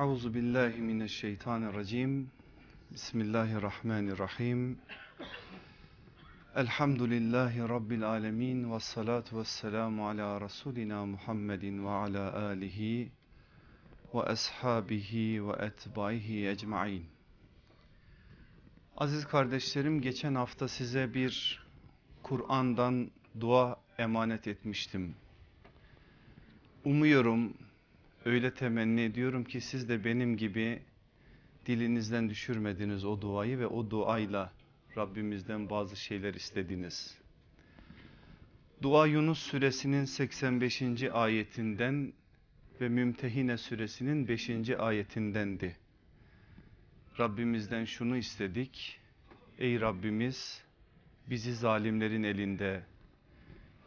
Euzu billahi mineşşeytanirracim. Bismillahirrahmanirrahim. Elhamdülillahi rabbil alamin ve salatu vesselamu ala rasulina Muhammedin ve ala alihi ve ashabihi ve etbaihi ecmaîn. Aziz kardeşlerim geçen hafta size bir Kur'an'dan dua emanet etmiştim. Umuyorum öyle temenni ediyorum ki siz de benim gibi dilinizden düşürmediniz o duayı ve o duayla Rabbimizden bazı şeyler istediniz. Dua Yunus suresinin 85. ayetinden ve Mümtehine suresinin 5. ayetindendi. Rabbimizden şunu istedik. Ey Rabbimiz bizi zalimlerin elinde,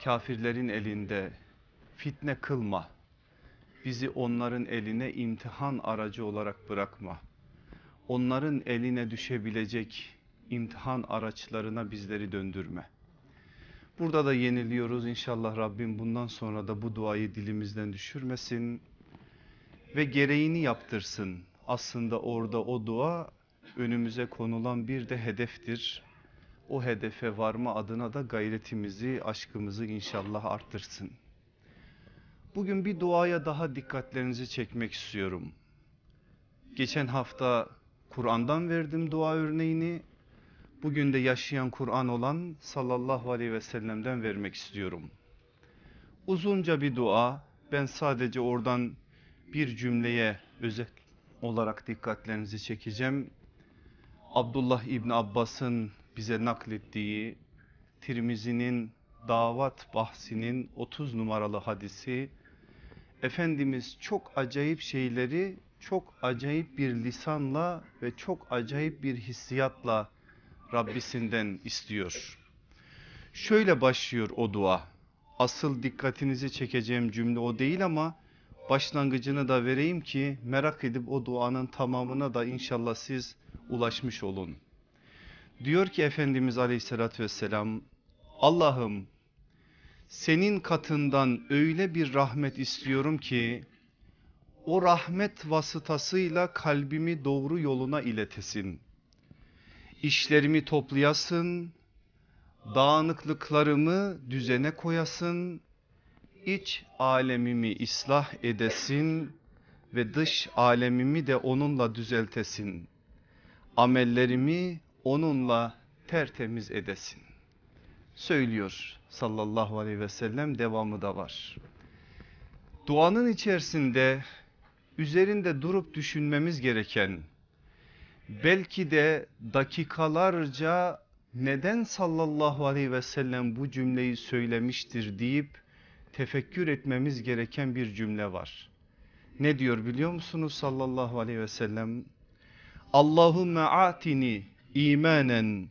kafirlerin elinde fitne kılma. Bizi onların eline imtihan aracı olarak bırakma. Onların eline düşebilecek imtihan araçlarına bizleri döndürme. Burada da yeniliyoruz inşallah Rabbim bundan sonra da bu duayı dilimizden düşürmesin ve gereğini yaptırsın. Aslında orada o dua önümüze konulan bir de hedeftir. O hedefe varma adına da gayretimizi, aşkımızı inşallah arttırsın. Bugün bir duaya daha dikkatlerinizi çekmek istiyorum. Geçen hafta Kur'an'dan verdim dua örneğini. Bugün de yaşayan Kur'an olan sallallahu aleyhi ve sellem'den vermek istiyorum. Uzunca bir dua. Ben sadece oradan bir cümleye özel olarak dikkatlerinizi çekeceğim. Abdullah İbni Abbas'ın bize naklettiği Tirmizi'nin davat bahsinin 30 numaralı hadisi Efendimiz çok acayip şeyleri çok acayip bir lisanla ve çok acayip bir hissiyatla Rabbisinden istiyor. Şöyle başlıyor o dua. Asıl dikkatinizi çekeceğim cümle o değil ama başlangıcını da vereyim ki merak edip o duanın tamamına da inşallah siz ulaşmış olun. Diyor ki Efendimiz aleyhissalatü vesselam Allah'ım senin katından öyle bir rahmet istiyorum ki o rahmet vasıtasıyla kalbimi doğru yoluna iletesin. İşlerimi toplayasın, dağınıklıklarımı düzene koyasın, iç alemimi ıslah edesin ve dış alemimi de onunla düzeltesin. Amellerimi onunla tertemiz edesin. Söylüyor sallallahu aleyhi ve sellem devamı da var. Duanın içerisinde üzerinde durup düşünmemiz gereken belki de dakikalarca neden sallallahu aleyhi ve sellem bu cümleyi söylemiştir deyip tefekkür etmemiz gereken bir cümle var. Ne diyor biliyor musunuz sallallahu aleyhi ve sellem? Allahümme atini imanen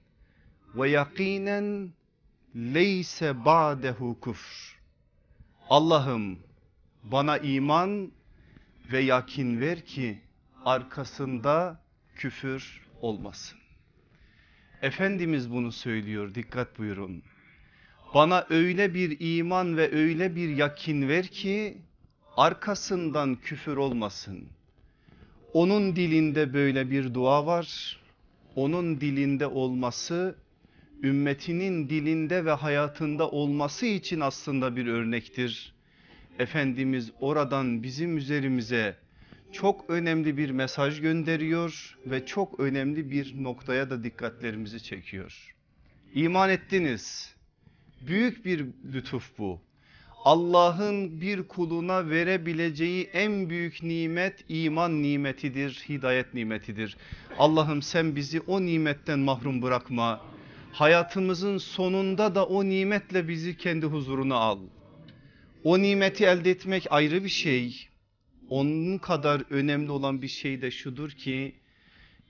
ve yakinen leyse ba'dehu kufr. Allah'ım bana iman ve yakin ver ki arkasında küfür olmasın. Efendimiz bunu söylüyor dikkat buyurun. Bana öyle bir iman ve öyle bir yakin ver ki arkasından küfür olmasın. Onun dilinde böyle bir dua var. Onun dilinde olması ümmetinin dilinde ve hayatında olması için aslında bir örnektir. Efendimiz oradan bizim üzerimize çok önemli bir mesaj gönderiyor ve çok önemli bir noktaya da dikkatlerimizi çekiyor. İman ettiniz. Büyük bir lütuf bu. Allah'ın bir kuluna verebileceği en büyük nimet iman nimetidir, hidayet nimetidir. Allah'ım sen bizi o nimetten mahrum bırakma. Hayatımızın sonunda da o nimetle bizi kendi huzuruna al. O nimeti elde etmek ayrı bir şey. Onun kadar önemli olan bir şey de şudur ki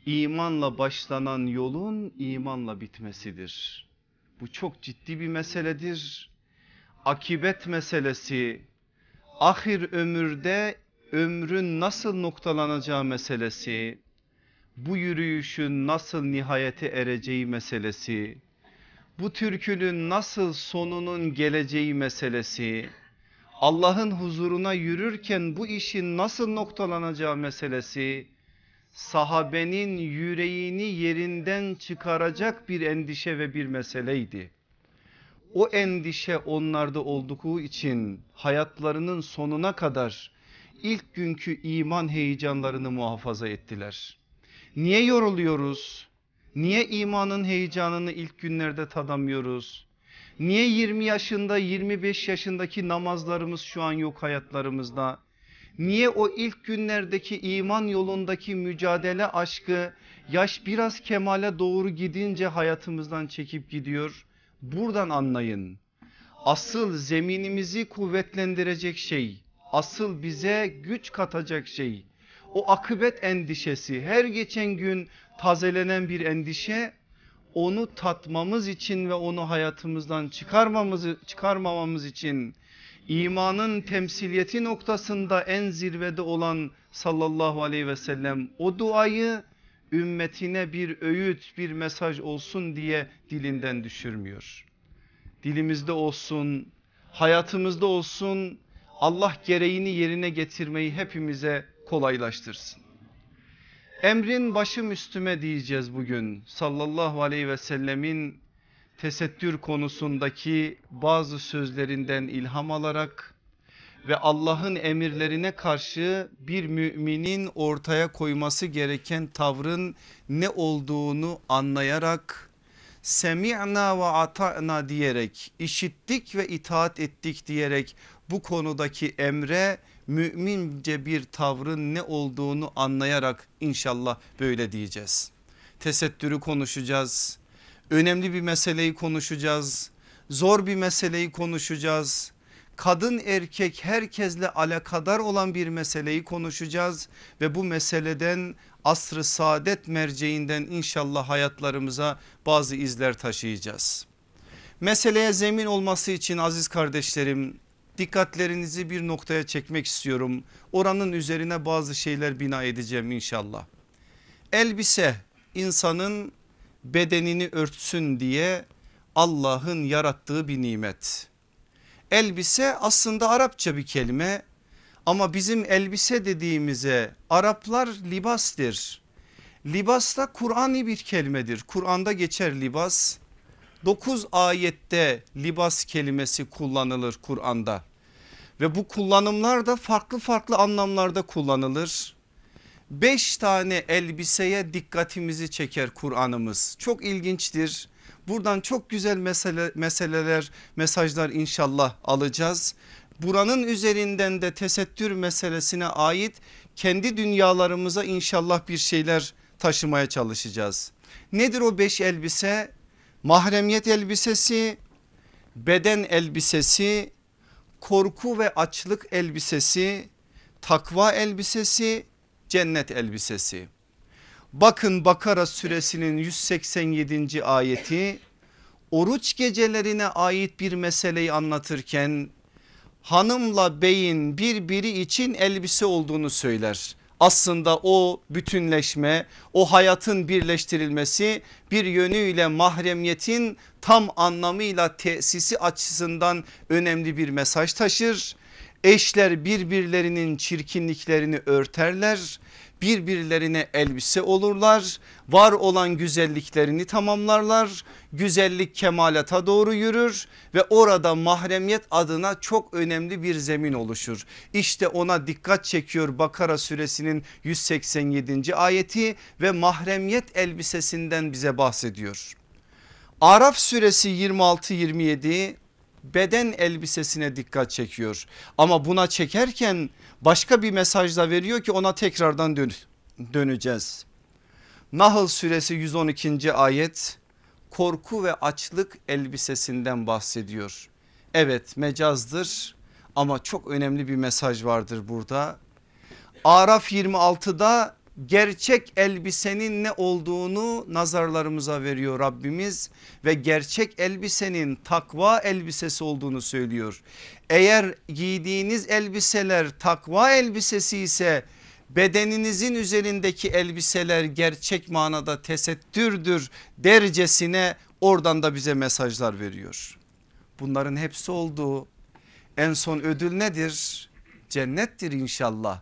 imanla başlanan yolun imanla bitmesidir. Bu çok ciddi bir meseledir. Akibet meselesi, ahir ömürde ömrün nasıl noktalanacağı meselesi, bu yürüyüşün nasıl nihayete ereceği meselesi, bu türkünün nasıl sonunun geleceği meselesi, Allah'ın huzuruna yürürken bu işin nasıl noktalanacağı meselesi sahabenin yüreğini yerinden çıkaracak bir endişe ve bir meseleydi. O endişe onlarda olduğu için hayatlarının sonuna kadar ilk günkü iman heyecanlarını muhafaza ettiler. Niye yoruluyoruz? Niye imanın heyecanını ilk günlerde tadamıyoruz? Niye 20 yaşında 25 yaşındaki namazlarımız şu an yok hayatlarımızda? Niye o ilk günlerdeki iman yolundaki mücadele aşkı yaş biraz kemale doğru gidince hayatımızdan çekip gidiyor? Buradan anlayın. Asıl zeminimizi kuvvetlendirecek şey, asıl bize güç katacak şey o akıbet endişesi her geçen gün tazelenen bir endişe onu tatmamız için ve onu hayatımızdan çıkarmamız, çıkarmamamız için imanın temsiliyeti noktasında en zirvede olan sallallahu aleyhi ve sellem o duayı ümmetine bir öğüt bir mesaj olsun diye dilinden düşürmüyor. Dilimizde olsun hayatımızda olsun Allah gereğini yerine getirmeyi hepimize kolaylaştırsın. Emrin başım üstüme diyeceğiz bugün sallallahu aleyhi ve sellemin tesettür konusundaki bazı sözlerinden ilham alarak ve Allah'ın emirlerine karşı bir müminin ortaya koyması gereken tavrın ne olduğunu anlayarak semi'na ve ata'na diyerek işittik ve itaat ettik diyerek bu konudaki emre mümince bir tavrın ne olduğunu anlayarak inşallah böyle diyeceğiz. Tesettürü konuşacağız. Önemli bir meseleyi konuşacağız. Zor bir meseleyi konuşacağız. Kadın erkek herkesle alakadar olan bir meseleyi konuşacağız ve bu meseleden asrı saadet merceğinden inşallah hayatlarımıza bazı izler taşıyacağız. Meseleye zemin olması için aziz kardeşlerim dikkatlerinizi bir noktaya çekmek istiyorum. Oranın üzerine bazı şeyler bina edeceğim inşallah. Elbise insanın bedenini örtsün diye Allah'ın yarattığı bir nimet. Elbise aslında Arapça bir kelime ama bizim elbise dediğimize Araplar libastır. Libas da Kur'an'i bir kelimedir. Kur'an'da geçer libas. 9 ayette libas kelimesi kullanılır Kur'an'da. Ve bu kullanımlar da farklı farklı anlamlarda kullanılır. 5 tane elbiseye dikkatimizi çeker Kur'an'ımız. Çok ilginçtir. Buradan çok güzel mesele, meseleler, mesajlar inşallah alacağız. Buranın üzerinden de tesettür meselesine ait kendi dünyalarımıza inşallah bir şeyler taşımaya çalışacağız. Nedir o beş elbise? Mahremiyet elbisesi, beden elbisesi, korku ve açlık elbisesi, takva elbisesi, cennet elbisesi. Bakın Bakara suresinin 187. ayeti oruç gecelerine ait bir meseleyi anlatırken hanımla beyin birbiri için elbise olduğunu söyler. Aslında o bütünleşme o hayatın birleştirilmesi bir yönüyle mahremiyetin tam anlamıyla tesisi açısından önemli bir mesaj taşır. Eşler birbirlerinin çirkinliklerini örterler birbirlerine elbise olurlar. Var olan güzelliklerini tamamlarlar. Güzellik kemalata doğru yürür ve orada mahremiyet adına çok önemli bir zemin oluşur. İşte ona dikkat çekiyor Bakara suresinin 187. ayeti ve mahremiyet elbisesinden bize bahsediyor. Araf suresi 26-27 beden elbisesine dikkat çekiyor. Ama buna çekerken başka bir mesaj da veriyor ki ona tekrardan dön döneceğiz. Nahl suresi 112. ayet korku ve açlık elbisesinden bahsediyor. Evet mecazdır ama çok önemli bir mesaj vardır burada. Araf 26'da gerçek elbisenin ne olduğunu nazarlarımıza veriyor Rabbimiz ve gerçek elbisenin takva elbisesi olduğunu söylüyor. Eğer giydiğiniz elbiseler takva elbisesi ise bedeninizin üzerindeki elbiseler gerçek manada tesettürdür dercesine oradan da bize mesajlar veriyor. Bunların hepsi olduğu En son ödül nedir? Cennettir inşallah.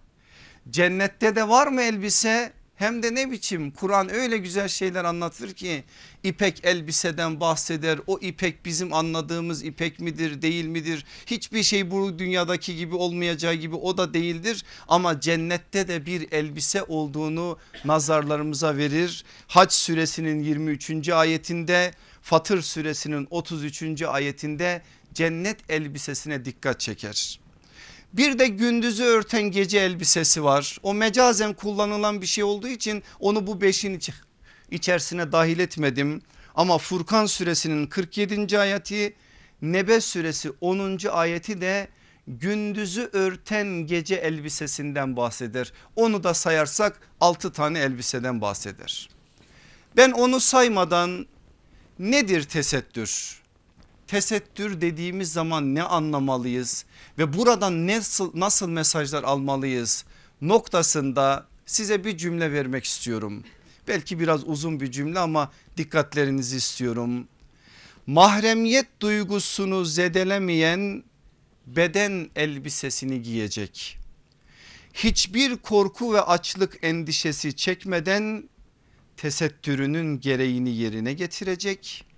Cennette de var mı elbise? Hem de ne biçim Kur'an öyle güzel şeyler anlatır ki ipek elbiseden bahseder. O ipek bizim anladığımız ipek midir değil midir? Hiçbir şey bu dünyadaki gibi olmayacağı gibi o da değildir. Ama cennette de bir elbise olduğunu nazarlarımıza verir. Hac suresinin 23. ayetinde Fatır suresinin 33. ayetinde cennet elbisesine dikkat çeker. Bir de gündüzü örten gece elbisesi var. O mecazen kullanılan bir şey olduğu için onu bu beşin içerisine dahil etmedim. Ama Furkan suresinin 47. ayeti Nebe suresi 10. ayeti de gündüzü örten gece elbisesinden bahseder. Onu da sayarsak 6 tane elbiseden bahseder. Ben onu saymadan nedir tesettür? Tesettür dediğimiz zaman ne anlamalıyız ve buradan nasıl, nasıl mesajlar almalıyız noktasında size bir cümle vermek istiyorum. Belki biraz uzun bir cümle ama dikkatlerinizi istiyorum. Mahremiyet duygusunu zedelemeyen beden elbisesini giyecek. Hiçbir korku ve açlık endişesi çekmeden tesettürünün gereğini yerine getirecek.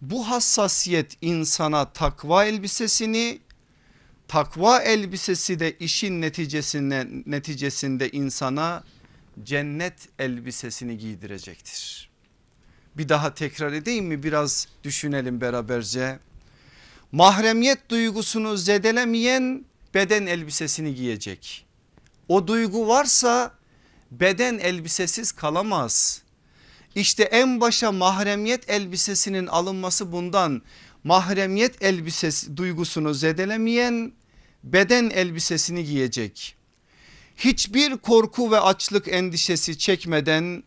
Bu hassasiyet insana takva elbisesini takva elbisesi de işin neticesinde, neticesinde insana cennet elbisesini giydirecektir. Bir daha tekrar edeyim mi biraz düşünelim beraberce. Mahremiyet duygusunu zedelemeyen beden elbisesini giyecek. O duygu varsa beden elbisesiz kalamaz. İşte en başa mahremiyet elbisesinin alınması bundan. Mahremiyet elbisesi duygusunu zedelemeyen beden elbisesini giyecek. Hiçbir korku ve açlık endişesi çekmeden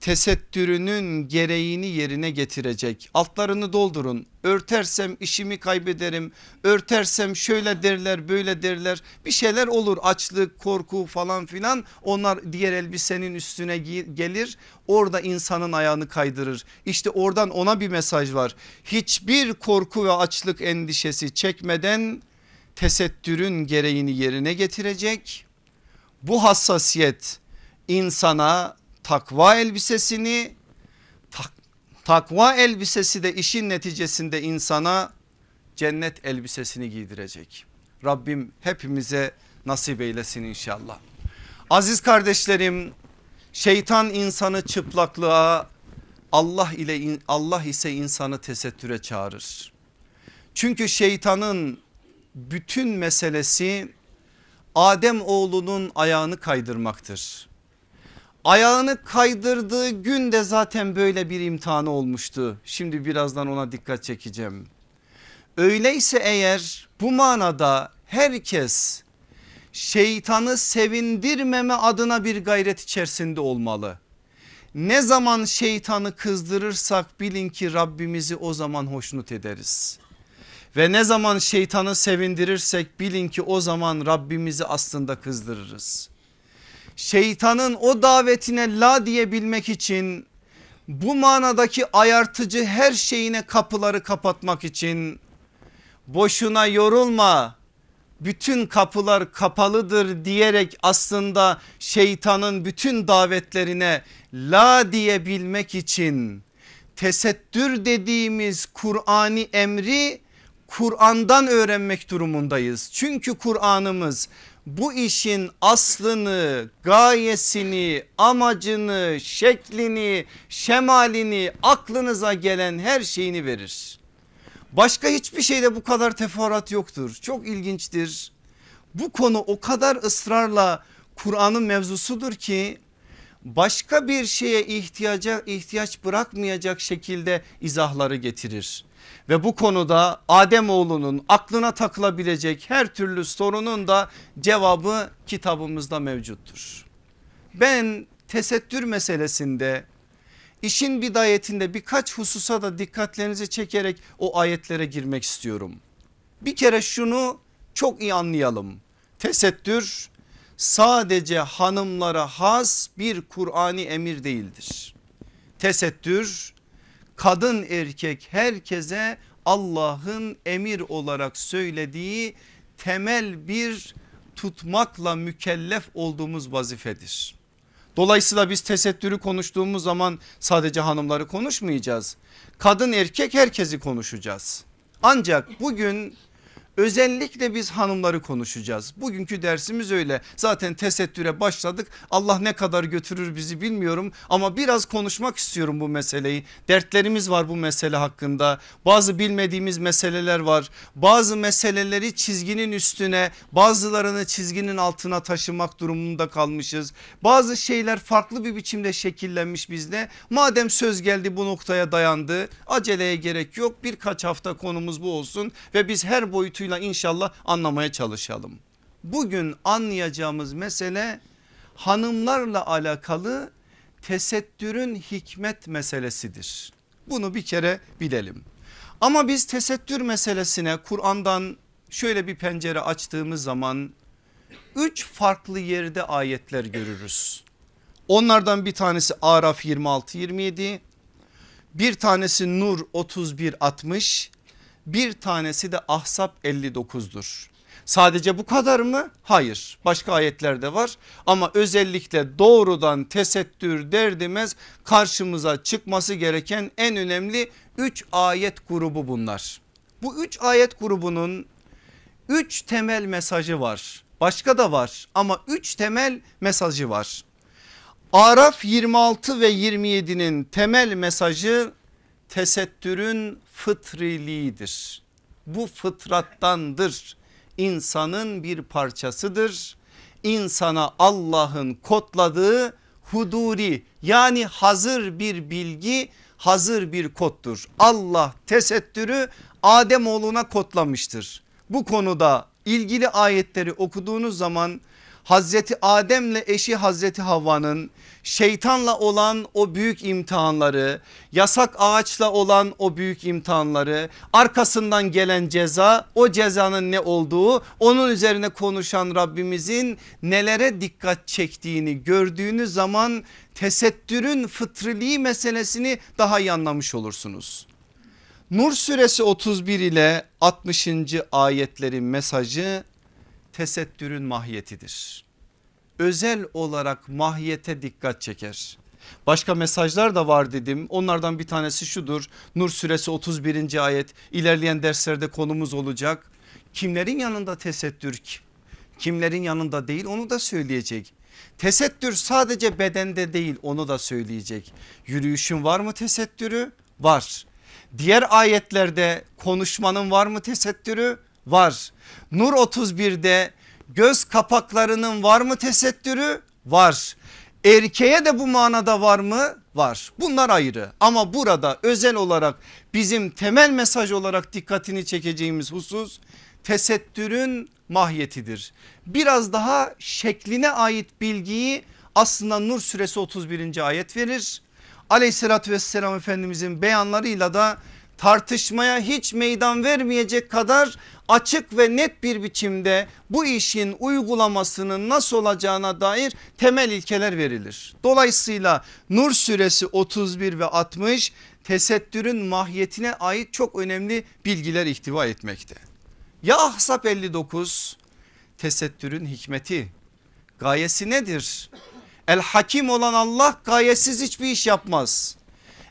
tesettürünün gereğini yerine getirecek. Altlarını doldurun. Örtersem işimi kaybederim. Örtersem şöyle derler böyle derler. Bir şeyler olur açlık korku falan filan. Onlar diğer elbisenin üstüne gelir. Orada insanın ayağını kaydırır. İşte oradan ona bir mesaj var. Hiçbir korku ve açlık endişesi çekmeden tesettürün gereğini yerine getirecek. Bu hassasiyet insana takva elbisesini tak, takva elbisesi de işin neticesinde insana cennet elbisesini giydirecek. Rabbim hepimize nasip eylesin inşallah. Aziz kardeşlerim şeytan insanı çıplaklığa Allah ile Allah ise insanı tesettüre çağırır. Çünkü şeytanın bütün meselesi Adem oğlunun ayağını kaydırmaktır. Ayağını kaydırdığı gün de zaten böyle bir imtihanı olmuştu. Şimdi birazdan ona dikkat çekeceğim. Öyleyse eğer bu manada herkes şeytanı sevindirmeme adına bir gayret içerisinde olmalı. Ne zaman şeytanı kızdırırsak bilin ki Rabbimizi o zaman hoşnut ederiz. Ve ne zaman şeytanı sevindirirsek bilin ki o zaman Rabbimizi aslında kızdırırız şeytanın o davetine la diyebilmek için bu manadaki ayartıcı her şeyine kapıları kapatmak için boşuna yorulma bütün kapılar kapalıdır diyerek aslında şeytanın bütün davetlerine la diyebilmek için tesettür dediğimiz Kur'ani emri Kur'an'dan öğrenmek durumundayız. Çünkü Kur'an'ımız bu işin aslını, gayesini, amacını, şeklini, şemalini, aklınıza gelen her şeyini verir. Başka hiçbir şeyde bu kadar teferruat yoktur. Çok ilginçtir. Bu konu o kadar ısrarla Kur'an'ın mevzusudur ki başka bir şeye ihtiyaca ihtiyaç bırakmayacak şekilde izahları getirir ve bu konuda Adem oğlunun aklına takılabilecek her türlü sorunun da cevabı kitabımızda mevcuttur. Ben tesettür meselesinde işin bidayetinde birkaç hususa da dikkatlerinizi çekerek o ayetlere girmek istiyorum. Bir kere şunu çok iyi anlayalım. Tesettür sadece hanımlara has bir Kur'ani emir değildir. Tesettür kadın erkek herkese Allah'ın emir olarak söylediği temel bir tutmakla mükellef olduğumuz vazifedir. Dolayısıyla biz tesettürü konuştuğumuz zaman sadece hanımları konuşmayacağız. Kadın erkek herkesi konuşacağız. Ancak bugün Özellikle biz hanımları konuşacağız. Bugünkü dersimiz öyle. Zaten tesettüre başladık. Allah ne kadar götürür bizi bilmiyorum ama biraz konuşmak istiyorum bu meseleyi. Dertlerimiz var bu mesele hakkında. Bazı bilmediğimiz meseleler var. Bazı meseleleri çizginin üstüne bazılarını çizginin altına taşımak durumunda kalmışız. Bazı şeyler farklı bir biçimde şekillenmiş bizde. Madem söz geldi bu noktaya dayandı aceleye gerek yok. Birkaç hafta konumuz bu olsun ve biz her boyutu boyutuyla inşallah anlamaya çalışalım. Bugün anlayacağımız mesele hanımlarla alakalı tesettürün hikmet meselesidir. Bunu bir kere bilelim. Ama biz tesettür meselesine Kur'an'dan şöyle bir pencere açtığımız zaman üç farklı yerde ayetler görürüz. Onlardan bir tanesi Araf 26-27 bir tanesi Nur 31-60 bir tanesi de Ahzab 59'dur. Sadece bu kadar mı? Hayır başka ayetlerde var ama özellikle doğrudan tesettür derdimez karşımıza çıkması gereken en önemli 3 ayet grubu bunlar. Bu 3 ayet grubunun 3 temel mesajı var. Başka da var ama 3 temel mesajı var. Araf 26 ve 27'nin temel mesajı tesettürün fıtriliğidir. Bu fıtrattandır. İnsanın bir parçasıdır. İnsana Allah'ın kodladığı huduri yani hazır bir bilgi hazır bir koddur. Allah tesettürü Adem oğluna kodlamıştır. Bu konuda ilgili ayetleri okuduğunuz zaman Hazreti Adem'le eşi Hazreti Havva'nın şeytanla olan o büyük imtihanları, yasak ağaçla olan o büyük imtihanları, arkasından gelen ceza, o cezanın ne olduğu, onun üzerine konuşan Rabbimizin nelere dikkat çektiğini gördüğünüz zaman tesettürün fıtriliği meselesini daha iyi anlamış olursunuz. Nur suresi 31 ile 60. ayetlerin mesajı tesettürün mahiyetidir. Özel olarak mahiyete dikkat çeker. Başka mesajlar da var dedim. Onlardan bir tanesi şudur. Nur suresi 31. ayet ilerleyen derslerde konumuz olacak. Kimlerin yanında tesettür kimlerin yanında değil onu da söyleyecek. Tesettür sadece bedende değil onu da söyleyecek. Yürüyüşün var mı tesettürü? Var. Diğer ayetlerde konuşmanın var mı tesettürü? Var. Nur 31'de göz kapaklarının var mı tesettürü? Var. Erkeğe de bu manada var mı? Var. Bunlar ayrı ama burada özel olarak bizim temel mesaj olarak dikkatini çekeceğimiz husus tesettürün mahiyetidir. Biraz daha şekline ait bilgiyi aslında Nur suresi 31. ayet verir. Aleyhissalatü vesselam Efendimizin beyanlarıyla da tartışmaya hiç meydan vermeyecek kadar açık ve net bir biçimde bu işin uygulamasının nasıl olacağına dair temel ilkeler verilir. Dolayısıyla Nur suresi 31 ve 60 tesettürün mahiyetine ait çok önemli bilgiler ihtiva etmekte. Ya Ahzab 59 tesettürün hikmeti gayesi nedir? El hakim olan Allah gayesiz hiçbir iş yapmaz.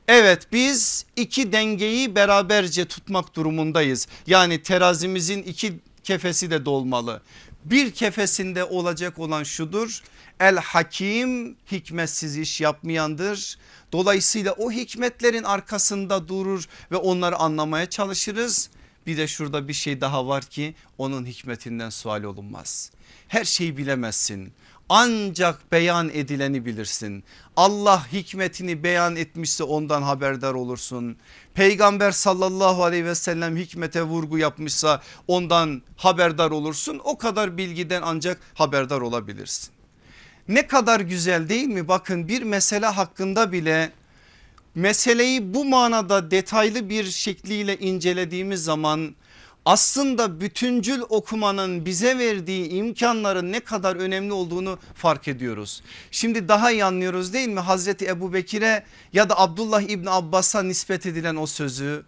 Evet biz iki dengeyi beraberce tutmak durumundayız. Yani terazimizin iki kefesi de dolmalı. Bir kefesinde olacak olan şudur. El hakim hikmetsiz iş yapmayandır. Dolayısıyla o hikmetlerin arkasında durur ve onları anlamaya çalışırız. Bir de şurada bir şey daha var ki onun hikmetinden sual olunmaz. Her şeyi bilemezsin ancak beyan edileni bilirsin. Allah hikmetini beyan etmişse ondan haberdar olursun. Peygamber sallallahu aleyhi ve sellem hikmete vurgu yapmışsa ondan haberdar olursun. O kadar bilgiden ancak haberdar olabilirsin. Ne kadar güzel değil mi? Bakın bir mesele hakkında bile meseleyi bu manada detaylı bir şekliyle incelediğimiz zaman aslında bütüncül okumanın bize verdiği imkanların ne kadar önemli olduğunu fark ediyoruz. Şimdi daha iyi anlıyoruz değil mi Hazreti Ebu Bekir'e ya da Abdullah İbni Abbas'a nispet edilen o sözü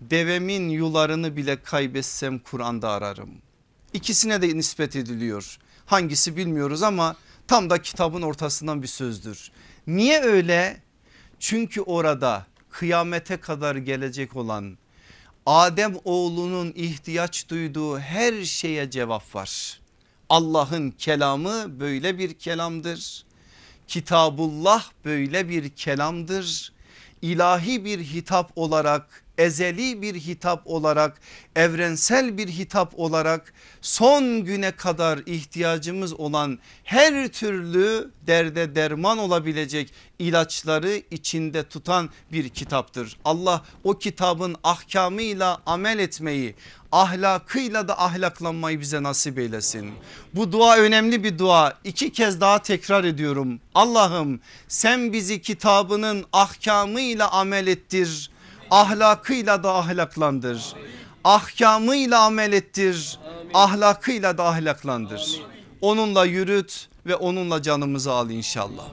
devemin yularını bile kaybetsem Kur'an'da ararım. İkisine de nispet ediliyor. Hangisi bilmiyoruz ama tam da kitabın ortasından bir sözdür. Niye öyle? Çünkü orada kıyamete kadar gelecek olan Adem oğlunun ihtiyaç duyduğu her şeye cevap var. Allah'ın kelamı böyle bir kelamdır. Kitabullah böyle bir kelamdır. İlahi bir hitap olarak ezeli bir hitap olarak evrensel bir hitap olarak son güne kadar ihtiyacımız olan her türlü derde derman olabilecek ilaçları içinde tutan bir kitaptır. Allah o kitabın ahkamıyla amel etmeyi ahlakıyla da ahlaklanmayı bize nasip eylesin. Bu dua önemli bir dua. İki kez daha tekrar ediyorum. Allah'ım sen bizi kitabının ahkamıyla amel ettir ahlakıyla da ahlaklandır. Ahkamıyla amel ettir. Ahlakıyla da ahlaklandır. Onunla yürüt ve onunla canımızı al inşallah.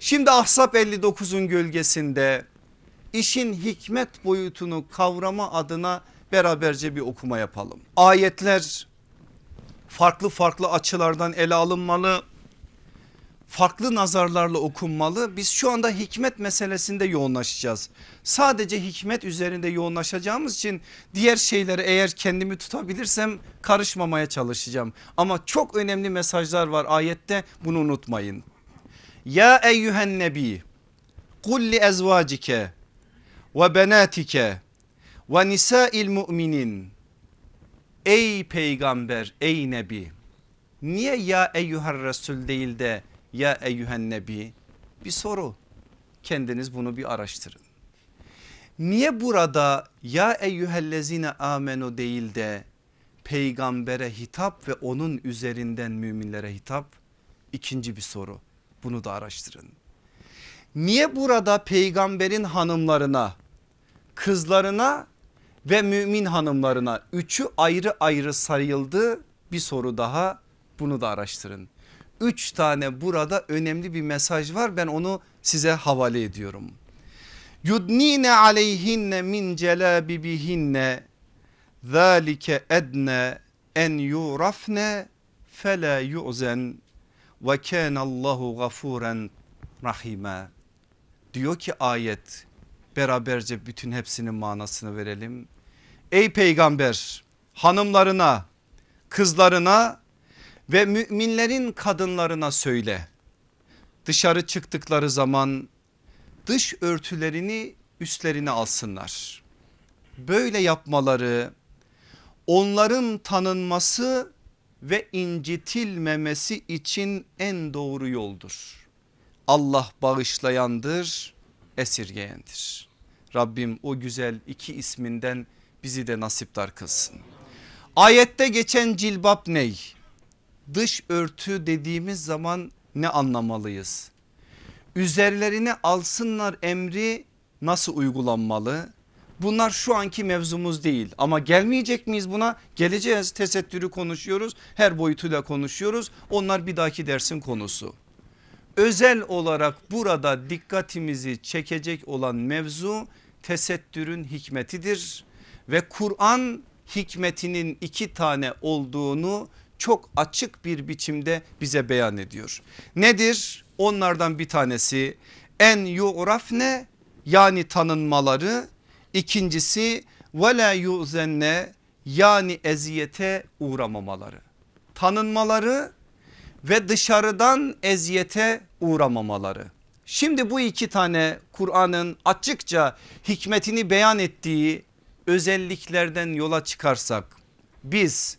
Şimdi Ahzab 59'un gölgesinde işin hikmet boyutunu kavrama adına beraberce bir okuma yapalım. Ayetler farklı farklı açılardan ele alınmalı farklı nazarlarla okunmalı. Biz şu anda hikmet meselesinde yoğunlaşacağız. Sadece hikmet üzerinde yoğunlaşacağımız için diğer şeyleri eğer kendimi tutabilirsem karışmamaya çalışacağım. Ama çok önemli mesajlar var ayette bunu unutmayın. Ya eyyühen nebi kul li ezvacike ve benatike ve nisa'il mu'minin Ey peygamber ey nebi niye ya eyyuhar resul değil de ya eyyühen nebi bir soru kendiniz bunu bir araştırın. Niye burada ya eyyühellezine amenu değil de peygambere hitap ve onun üzerinden müminlere hitap? İkinci bir soru bunu da araştırın. Niye burada peygamberin hanımlarına kızlarına ve mümin hanımlarına üçü ayrı ayrı sayıldı bir soru daha bunu da araştırın. Üç tane burada önemli bir mesaj var ben onu size havale ediyorum. Yudnine aleyhinne min celabibihinne zalike edne en yurafne fela yu'zen ve kânallahu gafuren rahime. Diyor ki ayet beraberce bütün hepsinin manasını verelim. Ey peygamber hanımlarına kızlarına ve müminlerin kadınlarına söyle dışarı çıktıkları zaman dış örtülerini üstlerine alsınlar. Böyle yapmaları onların tanınması ve incitilmemesi için en doğru yoldur. Allah bağışlayandır, esirgeyendir. Rabbim o güzel iki isminden bizi de nasiptar kılsın. Ayette geçen cilbap ney? Dış örtü dediğimiz zaman ne anlamalıyız? Üzerlerine alsınlar emri nasıl uygulanmalı? Bunlar şu anki mevzumuz değil ama gelmeyecek miyiz buna? Geleceğiz tesettürü konuşuyoruz her boyutuyla konuşuyoruz onlar bir dahaki dersin konusu. Özel olarak burada dikkatimizi çekecek olan mevzu tesettürün hikmetidir ve Kur'an hikmetinin iki tane olduğunu çok açık bir biçimde bize beyan ediyor. Nedir? Onlardan bir tanesi en yu'rafne yani tanınmaları. İkincisi ve la yu'zenne yani eziyete uğramamaları. Tanınmaları ve dışarıdan eziyete uğramamaları. Şimdi bu iki tane Kur'an'ın açıkça hikmetini beyan ettiği özelliklerden yola çıkarsak biz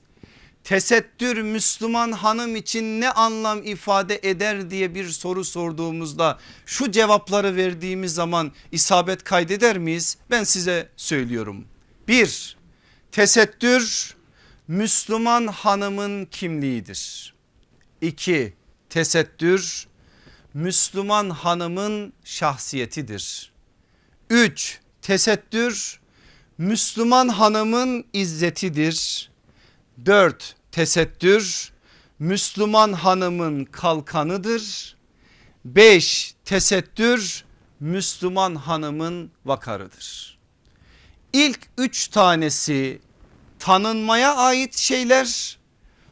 tesettür Müslüman hanım için ne anlam ifade eder diye bir soru sorduğumuzda şu cevapları verdiğimiz zaman isabet kaydeder miyiz? Ben size söylüyorum. Bir tesettür Müslüman hanımın kimliğidir. İki tesettür Müslüman hanımın şahsiyetidir. Üç tesettür Müslüman hanımın izzetidir. Dört tesettür Müslüman hanımın kalkanıdır. Beş tesettür Müslüman hanımın vakarıdır. İlk üç tanesi tanınmaya ait şeyler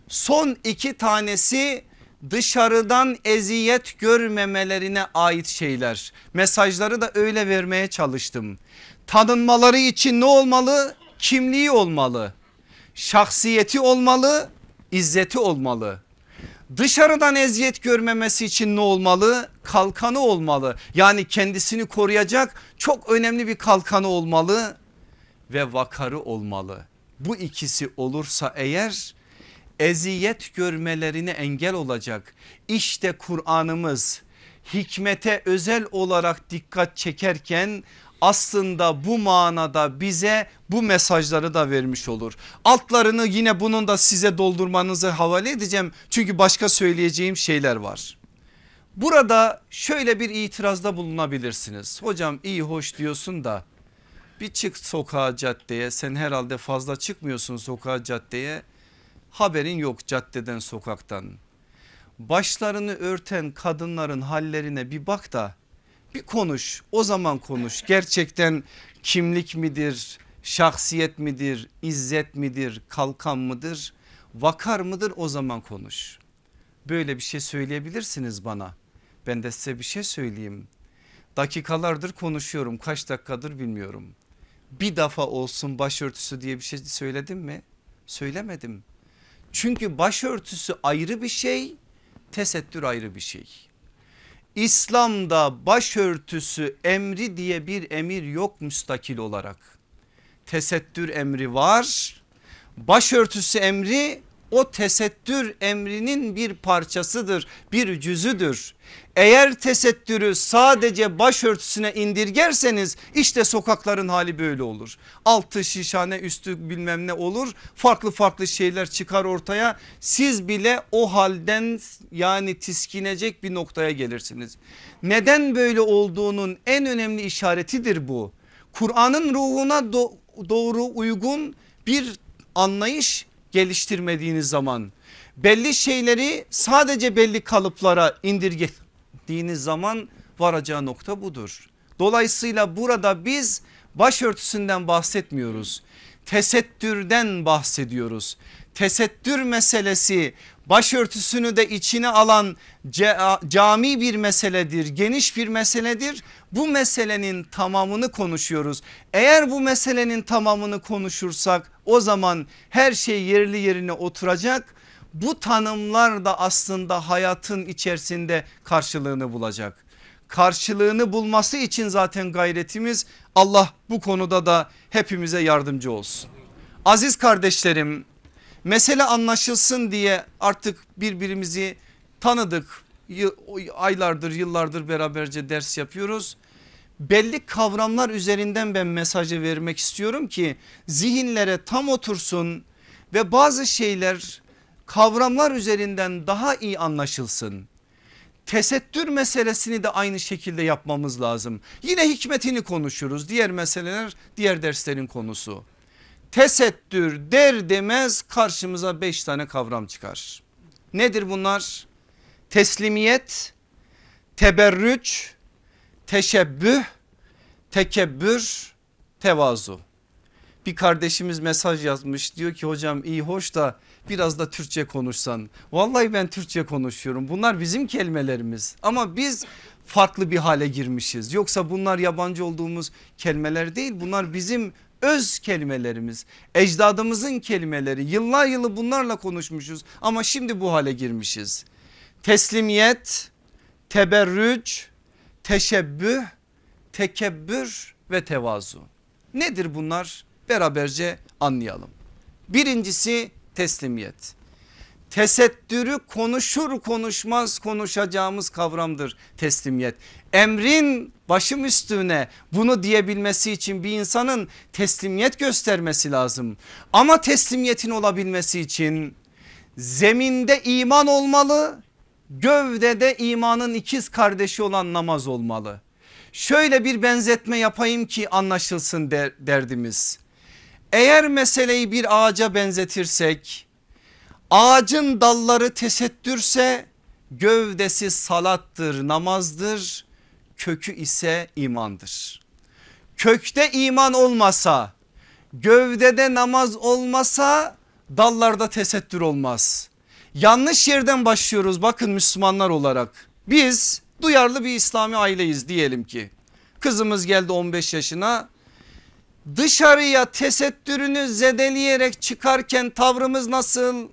son iki tanesi dışarıdan eziyet görmemelerine ait şeyler. Mesajları da öyle vermeye çalıştım. Tanınmaları için ne olmalı? Kimliği olmalı. Şahsiyeti olmalı, izzeti olmalı. Dışarıdan eziyet görmemesi için ne olmalı? Kalkanı olmalı. Yani kendisini koruyacak çok önemli bir kalkanı olmalı ve vakarı olmalı. Bu ikisi olursa eğer eziyet görmelerine engel olacak. İşte Kur'an'ımız hikmete özel olarak dikkat çekerken aslında bu manada bize bu mesajları da vermiş olur. Altlarını yine bunun da size doldurmanızı havale edeceğim. Çünkü başka söyleyeceğim şeyler var. Burada şöyle bir itirazda bulunabilirsiniz. Hocam iyi hoş diyorsun da bir çık sokağa caddeye sen herhalde fazla çıkmıyorsun sokağa caddeye haberin yok caddeden sokaktan. Başlarını örten kadınların hallerine bir bak da bir konuş o zaman konuş. Gerçekten kimlik midir şahsiyet midir izzet midir kalkan mıdır vakar mıdır o zaman konuş. Böyle bir şey söyleyebilirsiniz bana. Ben de size bir şey söyleyeyim. Dakikalardır konuşuyorum kaç dakikadır bilmiyorum. Bir defa olsun başörtüsü diye bir şey söyledim mi? Söylemedim. Çünkü başörtüsü ayrı bir şey tesettür ayrı bir şey. İslam'da başörtüsü emri diye bir emir yok müstakil olarak. Tesettür emri var. Başörtüsü emri o tesettür emrinin bir parçasıdır bir cüzüdür. Eğer tesettürü sadece başörtüsüne indirgerseniz işte sokakların hali böyle olur. Altı şişhane üstü bilmem ne olur farklı farklı şeyler çıkar ortaya siz bile o halden yani tiskinecek bir noktaya gelirsiniz. Neden böyle olduğunun en önemli işaretidir bu. Kur'an'ın ruhuna do doğru uygun bir anlayış geliştirmediğiniz zaman belli şeyleri sadece belli kalıplara indirgediğiniz zaman varacağı nokta budur. Dolayısıyla burada biz başörtüsünden bahsetmiyoruz. Tesettürden bahsediyoruz. Tesettür meselesi başörtüsünü de içine alan cami bir meseledir geniş bir meseledir. Bu meselenin tamamını konuşuyoruz. Eğer bu meselenin tamamını konuşursak o zaman her şey yerli yerine oturacak. Bu tanımlar da aslında hayatın içerisinde karşılığını bulacak. Karşılığını bulması için zaten gayretimiz Allah bu konuda da hepimize yardımcı olsun. Aziz kardeşlerim Mesele anlaşılsın diye artık birbirimizi tanıdık. Aylardır yıllardır beraberce ders yapıyoruz. Belli kavramlar üzerinden ben mesajı vermek istiyorum ki zihinlere tam otursun ve bazı şeyler kavramlar üzerinden daha iyi anlaşılsın. Tesettür meselesini de aynı şekilde yapmamız lazım. Yine hikmetini konuşuruz. Diğer meseleler diğer derslerin konusu tesettür der demez karşımıza beş tane kavram çıkar. Nedir bunlar? Teslimiyet, teberrüç, teşebbüh, tekebbür, tevazu. Bir kardeşimiz mesaj yazmış diyor ki hocam iyi hoş da biraz da Türkçe konuşsan. Vallahi ben Türkçe konuşuyorum bunlar bizim kelimelerimiz ama biz farklı bir hale girmişiz. Yoksa bunlar yabancı olduğumuz kelimeler değil bunlar bizim öz kelimelerimiz ecdadımızın kelimeleri yıllar yılı bunlarla konuşmuşuz ama şimdi bu hale girmişiz. Teslimiyet, teberrüc, teşebbüh, tekebbür ve tevazu. Nedir bunlar? Beraberce anlayalım. Birincisi teslimiyet tesettürü konuşur konuşmaz konuşacağımız kavramdır teslimiyet. Emrin başım üstüne bunu diyebilmesi için bir insanın teslimiyet göstermesi lazım. Ama teslimiyetin olabilmesi için zeminde iman olmalı gövdede imanın ikiz kardeşi olan namaz olmalı. Şöyle bir benzetme yapayım ki anlaşılsın der, derdimiz. Eğer meseleyi bir ağaca benzetirsek Ağacın dalları tesettürse gövdesi salattır namazdır kökü ise imandır. Kökte iman olmasa Gövdede namaz olmasa dallarda tesettür olmaz. Yanlış yerden başlıyoruz bakın Müslümanlar olarak. Biz duyarlı bir İslami aileyiz diyelim ki. Kızımız geldi 15 yaşına dışarıya tesettürünü zedeleyerek çıkarken tavrımız nasıl?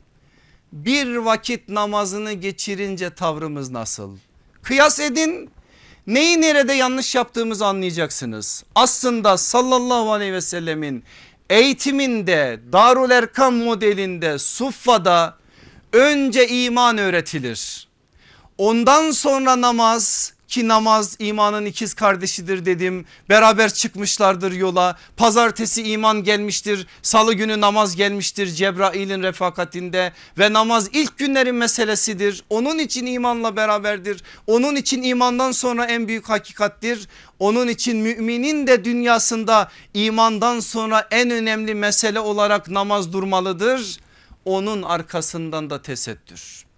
Bir vakit namazını geçirince tavrımız nasıl? Kıyas edin neyi nerede yanlış yaptığımızı anlayacaksınız. Aslında sallallahu aleyhi ve sellemin eğitiminde Darul Erkam modelinde Suffa'da önce iman öğretilir. Ondan sonra namaz ki namaz imanın ikiz kardeşidir dedim. Beraber çıkmışlardır yola. Pazartesi iman gelmiştir. Salı günü namaz gelmiştir Cebrail'in refakatinde ve namaz ilk günlerin meselesidir. Onun için imanla beraberdir. Onun için imandan sonra en büyük hakikattir. Onun için müminin de dünyasında imandan sonra en önemli mesele olarak namaz durmalıdır. Onun arkasından da tesettür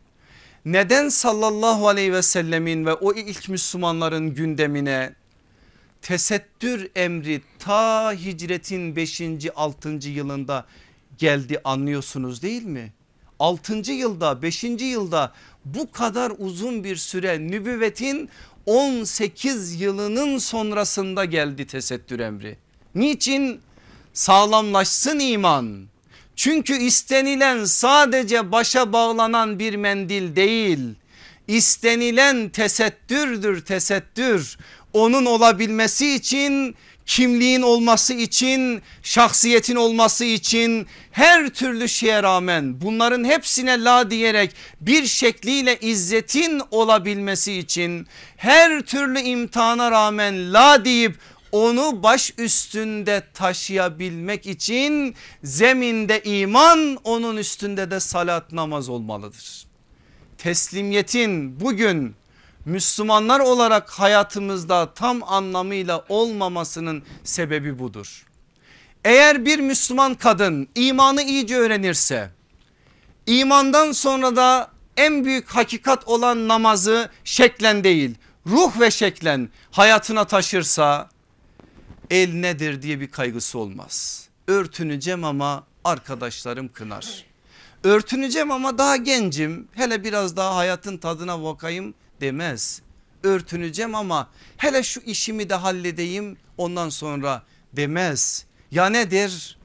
neden sallallahu aleyhi ve sellemin ve o ilk Müslümanların gündemine tesettür emri ta hicretin 5. 6. yılında geldi anlıyorsunuz değil mi? 6. yılda 5. yılda bu kadar uzun bir süre nübüvvetin 18 yılının sonrasında geldi tesettür emri. Niçin? Sağlamlaşsın iman çünkü istenilen sadece başa bağlanan bir mendil değil. İstenilen tesettürdür tesettür. Onun olabilmesi için kimliğin olması için şahsiyetin olması için her türlü şeye rağmen bunların hepsine la diyerek bir şekliyle izzetin olabilmesi için her türlü imtihana rağmen la deyip onu baş üstünde taşıyabilmek için zeminde iman onun üstünde de salat namaz olmalıdır. Teslimiyetin bugün Müslümanlar olarak hayatımızda tam anlamıyla olmamasının sebebi budur. Eğer bir Müslüman kadın imanı iyice öğrenirse imandan sonra da en büyük hakikat olan namazı şeklen değil ruh ve şeklen hayatına taşırsa el nedir diye bir kaygısı olmaz. Örtüneceğim ama arkadaşlarım kınar. Örtüneceğim ama daha gencim hele biraz daha hayatın tadına bakayım demez. Örtüneceğim ama hele şu işimi de halledeyim ondan sonra demez. Ya nedir?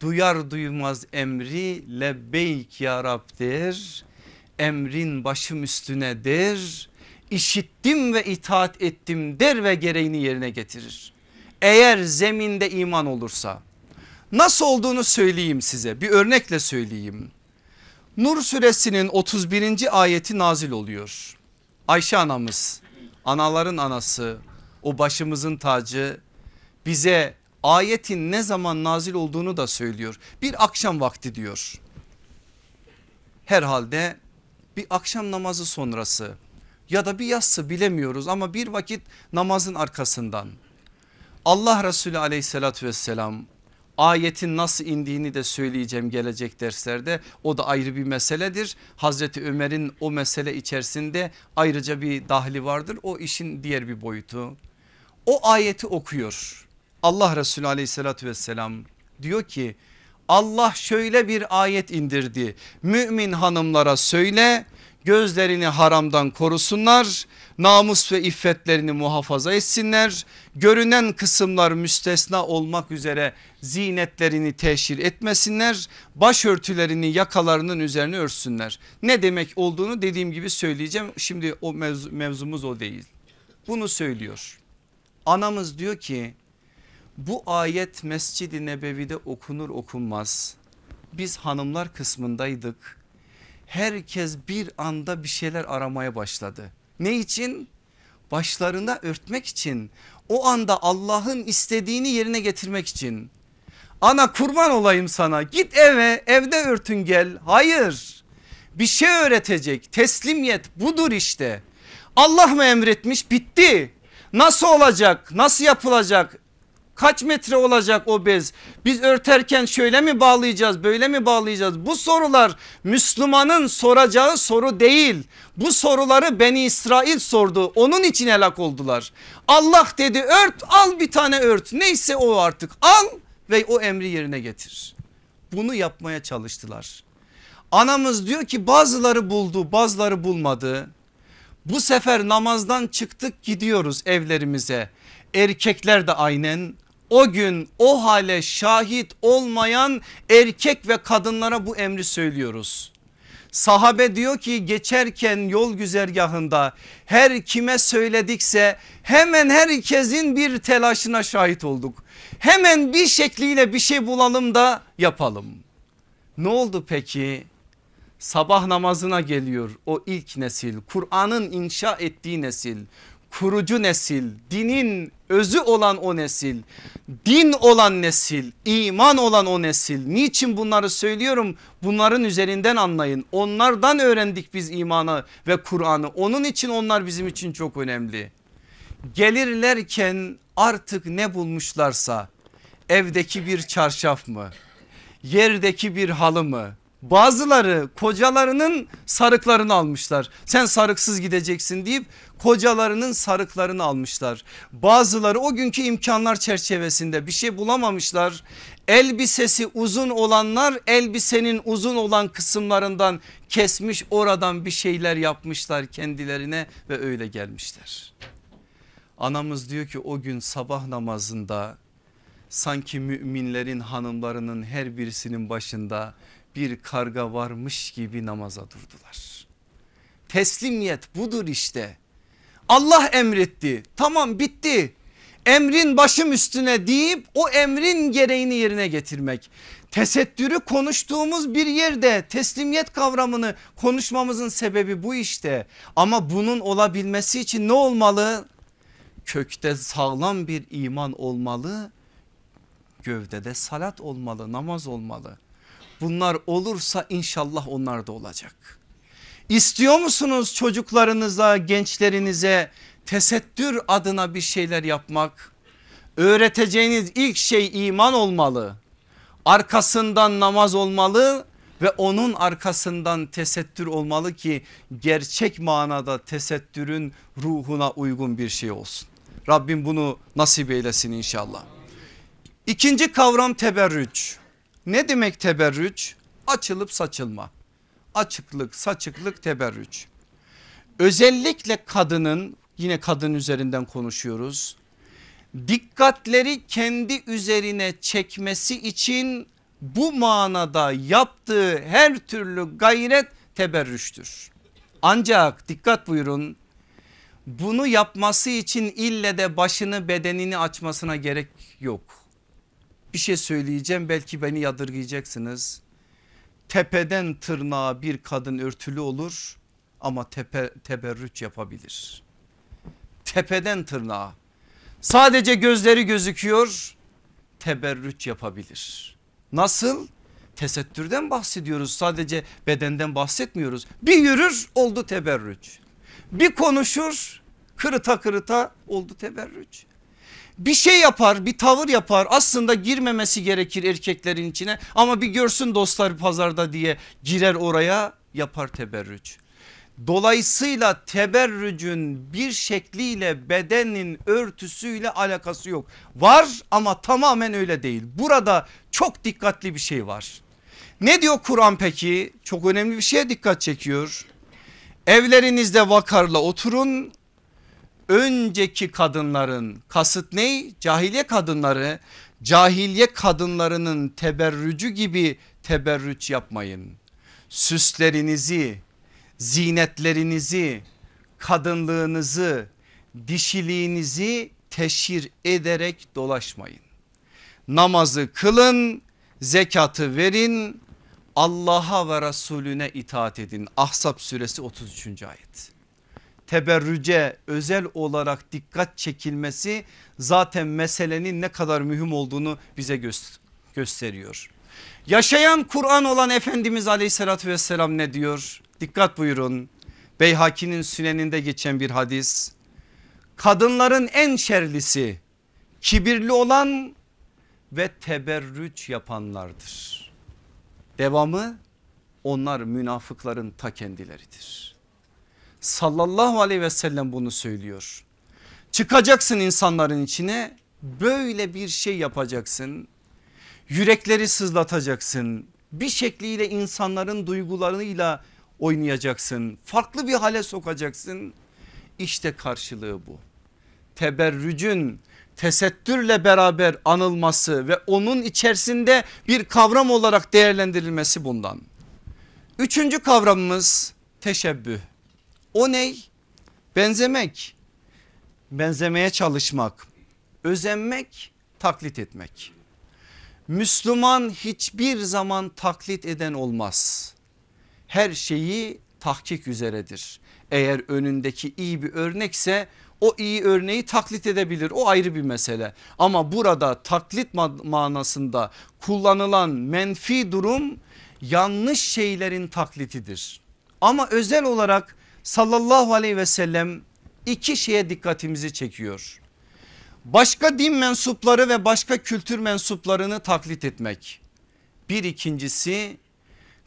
Duyar duymaz emri lebbeyk ya Rab der. Emrin başım üstüne der. İşittim ve itaat ettim der ve gereğini yerine getirir eğer zeminde iman olursa nasıl olduğunu söyleyeyim size bir örnekle söyleyeyim. Nur suresinin 31. ayeti nazil oluyor. Ayşe anamız anaların anası o başımızın tacı bize ayetin ne zaman nazil olduğunu da söylüyor. Bir akşam vakti diyor. Herhalde bir akşam namazı sonrası ya da bir yatsı bilemiyoruz ama bir vakit namazın arkasından Allah Resulü aleyhissalatü vesselam ayetin nasıl indiğini de söyleyeceğim gelecek derslerde o da ayrı bir meseledir. Hazreti Ömer'in o mesele içerisinde ayrıca bir dahli vardır o işin diğer bir boyutu. O ayeti okuyor Allah Resulü aleyhissalatü vesselam diyor ki Allah şöyle bir ayet indirdi mümin hanımlara söyle gözlerini haramdan korusunlar namus ve iffetlerini muhafaza etsinler. Görünen kısımlar müstesna olmak üzere zinetlerini teşhir etmesinler başörtülerini yakalarının üzerine örsünler ne demek olduğunu dediğim gibi söyleyeceğim. Şimdi o mevzu, mevzumuz o değil. Bunu söylüyor. Anamız diyor ki bu ayet Mescid-i Nebevi'de okunur okunmaz. Biz hanımlar kısmındaydık herkes bir anda bir şeyler aramaya başladı. Ne için? Başlarına örtmek için o anda Allah'ın istediğini yerine getirmek için. Ana kurban olayım sana git eve evde örtün gel. Hayır bir şey öğretecek teslimiyet budur işte. Allah mı emretmiş bitti. Nasıl olacak nasıl yapılacak Kaç metre olacak o bez? Biz örterken şöyle mi bağlayacağız böyle mi bağlayacağız? Bu sorular Müslümanın soracağı soru değil. Bu soruları Beni İsrail sordu onun için helak oldular. Allah dedi ört al bir tane ört neyse o artık al ve o emri yerine getir. Bunu yapmaya çalıştılar. Anamız diyor ki bazıları buldu bazıları bulmadı. Bu sefer namazdan çıktık gidiyoruz evlerimize. Erkekler de aynen o gün o hale şahit olmayan erkek ve kadınlara bu emri söylüyoruz. Sahabe diyor ki geçerken yol güzergahında her kime söyledikse hemen herkesin bir telaşına şahit olduk. Hemen bir şekliyle bir şey bulalım da yapalım. Ne oldu peki? Sabah namazına geliyor o ilk nesil Kur'an'ın inşa ettiği nesil kurucu nesil dinin özü olan o nesil din olan nesil iman olan o nesil. Niçin bunları söylüyorum? Bunların üzerinden anlayın. Onlardan öğrendik biz imanı ve Kur'an'ı. Onun için onlar bizim için çok önemli. Gelirlerken artık ne bulmuşlarsa evdeki bir çarşaf mı yerdeki bir halı mı Bazıları kocalarının sarıklarını almışlar. Sen sarıksız gideceksin deyip kocalarının sarıklarını almışlar. Bazıları o günkü imkanlar çerçevesinde bir şey bulamamışlar. Elbisesi uzun olanlar elbisenin uzun olan kısımlarından kesmiş oradan bir şeyler yapmışlar kendilerine ve öyle gelmişler. Anamız diyor ki o gün sabah namazında sanki müminlerin hanımlarının her birisinin başında bir karga varmış gibi namaza durdular. Teslimiyet budur işte. Allah emretti tamam bitti. Emrin başım üstüne deyip o emrin gereğini yerine getirmek. Tesettürü konuştuğumuz bir yerde teslimiyet kavramını konuşmamızın sebebi bu işte. Ama bunun olabilmesi için ne olmalı? Kökte sağlam bir iman olmalı. Gövdede salat olmalı, namaz olmalı. Bunlar olursa inşallah onlar da olacak. İstiyor musunuz çocuklarınıza gençlerinize tesettür adına bir şeyler yapmak? Öğreteceğiniz ilk şey iman olmalı. Arkasından namaz olmalı ve onun arkasından tesettür olmalı ki gerçek manada tesettürün ruhuna uygun bir şey olsun. Rabbim bunu nasip eylesin inşallah. İkinci kavram teberrüç. Ne demek teberrüç? Açılıp saçılma. Açıklık, saçıklık, teberrüç. Özellikle kadının yine kadın üzerinden konuşuyoruz. Dikkatleri kendi üzerine çekmesi için bu manada yaptığı her türlü gayret teberrüştür. Ancak dikkat buyurun bunu yapması için ille de başını bedenini açmasına gerek yok bir şey söyleyeceğim belki beni yadırgayacaksınız. Tepeden tırnağa bir kadın örtülü olur ama tepe, teberrüç yapabilir. Tepeden tırnağa sadece gözleri gözüküyor teberrüç yapabilir. Nasıl? Tesettürden bahsediyoruz sadece bedenden bahsetmiyoruz. Bir yürür oldu teberrüç. Bir konuşur kırıta kırıta oldu teberrüç bir şey yapar bir tavır yapar aslında girmemesi gerekir erkeklerin içine ama bir görsün dostlar pazarda diye girer oraya yapar teberrüç. Dolayısıyla teberrücün bir şekliyle bedenin örtüsüyle alakası yok. Var ama tamamen öyle değil. Burada çok dikkatli bir şey var. Ne diyor Kur'an peki? Çok önemli bir şeye dikkat çekiyor. Evlerinizde vakarla oturun önceki kadınların kasıt ne? Cahiliye kadınları cahiliye kadınlarının teberrücü gibi teberrüç yapmayın. Süslerinizi, zinetlerinizi, kadınlığınızı, dişiliğinizi teşhir ederek dolaşmayın. Namazı kılın, zekatı verin, Allah'a ve Resulüne itaat edin. Ahzab suresi 33. ayet teberrüce özel olarak dikkat çekilmesi zaten meselenin ne kadar mühim olduğunu bize gö gösteriyor. Yaşayan Kur'an olan Efendimiz aleyhissalatü vesselam ne diyor? Dikkat buyurun. Beyhaki'nin süneninde geçen bir hadis. Kadınların en şerlisi kibirli olan ve teberrüç yapanlardır. Devamı onlar münafıkların ta kendileridir sallallahu aleyhi ve sellem bunu söylüyor. Çıkacaksın insanların içine böyle bir şey yapacaksın. Yürekleri sızlatacaksın. Bir şekliyle insanların duygularıyla oynayacaksın. Farklı bir hale sokacaksın. İşte karşılığı bu. Teberrücün tesettürle beraber anılması ve onun içerisinde bir kavram olarak değerlendirilmesi bundan. Üçüncü kavramımız teşebbüh. O ney? Benzemek, benzemeye çalışmak, özenmek, taklit etmek. Müslüman hiçbir zaman taklit eden olmaz. Her şeyi tahkik üzeredir. Eğer önündeki iyi bir örnekse o iyi örneği taklit edebilir o ayrı bir mesele. Ama burada taklit manasında kullanılan menfi durum yanlış şeylerin taklitidir. Ama özel olarak sallallahu aleyhi ve sellem iki şeye dikkatimizi çekiyor. Başka din mensupları ve başka kültür mensuplarını taklit etmek. Bir ikincisi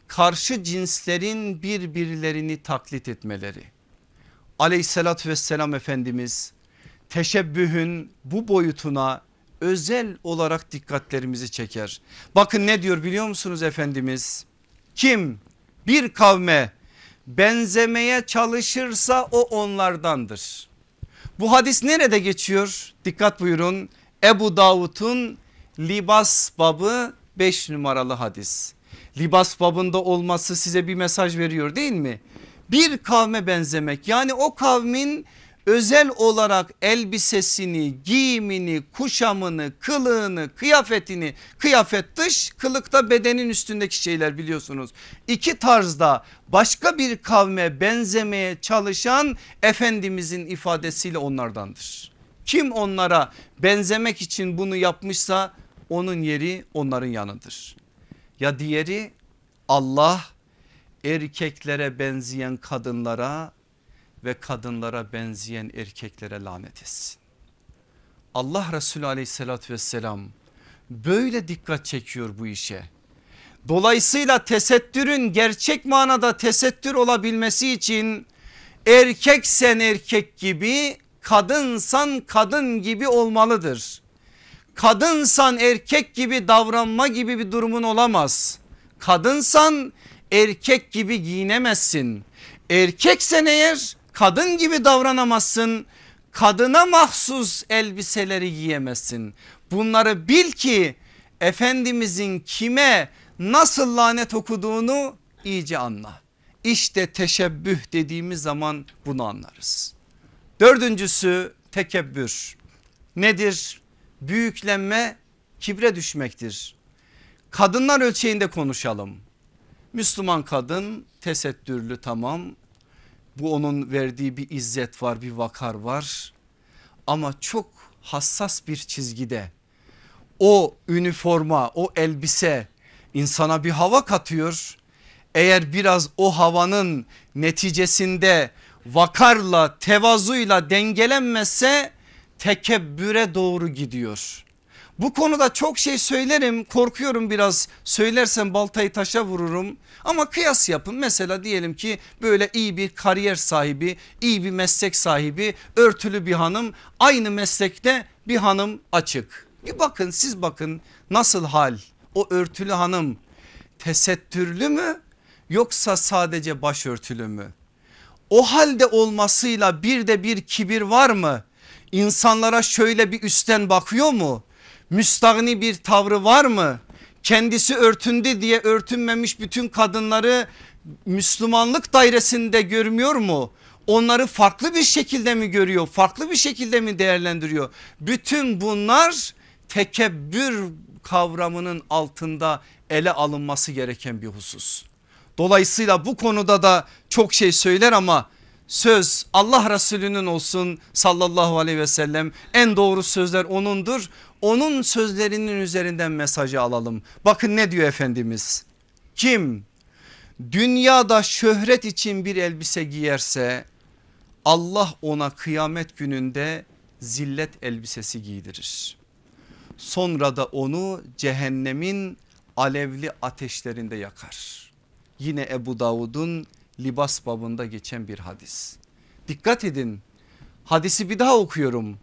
karşı cinslerin birbirlerini taklit etmeleri. Aleyhissalatü vesselam Efendimiz teşebbühün bu boyutuna özel olarak dikkatlerimizi çeker. Bakın ne diyor biliyor musunuz Efendimiz? Kim bir kavme benzemeye çalışırsa o onlardandır. Bu hadis nerede geçiyor? Dikkat buyurun. Ebu Davud'un libas babı 5 numaralı hadis. Libas babında olması size bir mesaj veriyor değil mi? Bir kavme benzemek yani o kavmin özel olarak elbisesini, giyimini, kuşamını, kılığını, kıyafetini, kıyafet dış, kılıkta bedenin üstündeki şeyler biliyorsunuz. İki tarzda başka bir kavme benzemeye çalışan Efendimizin ifadesiyle onlardandır. Kim onlara benzemek için bunu yapmışsa onun yeri onların yanıdır. Ya diğeri Allah erkeklere benzeyen kadınlara ve kadınlara benzeyen erkeklere lanet etsin. Allah Resulü aleyhissalatü vesselam böyle dikkat çekiyor bu işe. Dolayısıyla tesettürün gerçek manada tesettür olabilmesi için erkeksen erkek gibi kadınsan kadın gibi olmalıdır. Kadınsan erkek gibi davranma gibi bir durumun olamaz. Kadınsan erkek gibi giyinemezsin. Erkeksen eğer kadın gibi davranamazsın. Kadına mahsus elbiseleri giyemezsin. Bunları bil ki Efendimizin kime nasıl lanet okuduğunu iyice anla. İşte teşebbüh dediğimiz zaman bunu anlarız. Dördüncüsü tekebbür. Nedir? Büyüklenme kibre düşmektir. Kadınlar ölçeğinde konuşalım. Müslüman kadın tesettürlü tamam bu onun verdiği bir izzet var bir vakar var ama çok hassas bir çizgide o üniforma o elbise insana bir hava katıyor. Eğer biraz o havanın neticesinde vakarla tevazuyla dengelenmezse tekebbüre doğru gidiyor. Bu konuda çok şey söylerim korkuyorum biraz söylersem baltayı taşa vururum ama kıyas yapın mesela diyelim ki böyle iyi bir kariyer sahibi iyi bir meslek sahibi örtülü bir hanım aynı meslekte bir hanım açık. Bir bakın siz bakın nasıl hal o örtülü hanım tesettürlü mü yoksa sadece başörtülü mü? O halde olmasıyla bir de bir kibir var mı? İnsanlara şöyle bir üstten bakıyor mu? Müstahni bir tavrı var mı? Kendisi örtündü diye örtünmemiş bütün kadınları Müslümanlık dairesinde görmüyor mu? Onları farklı bir şekilde mi görüyor? Farklı bir şekilde mi değerlendiriyor? Bütün bunlar tekebbür kavramının altında ele alınması gereken bir husus. Dolayısıyla bu konuda da çok şey söyler ama söz Allah Resulü'nün olsun sallallahu aleyhi ve sellem en doğru sözler onundur onun sözlerinin üzerinden mesajı alalım. Bakın ne diyor Efendimiz? Kim dünyada şöhret için bir elbise giyerse Allah ona kıyamet gününde zillet elbisesi giydirir. Sonra da onu cehennemin alevli ateşlerinde yakar. Yine Ebu Davud'un libas babında geçen bir hadis. Dikkat edin hadisi bir daha okuyorum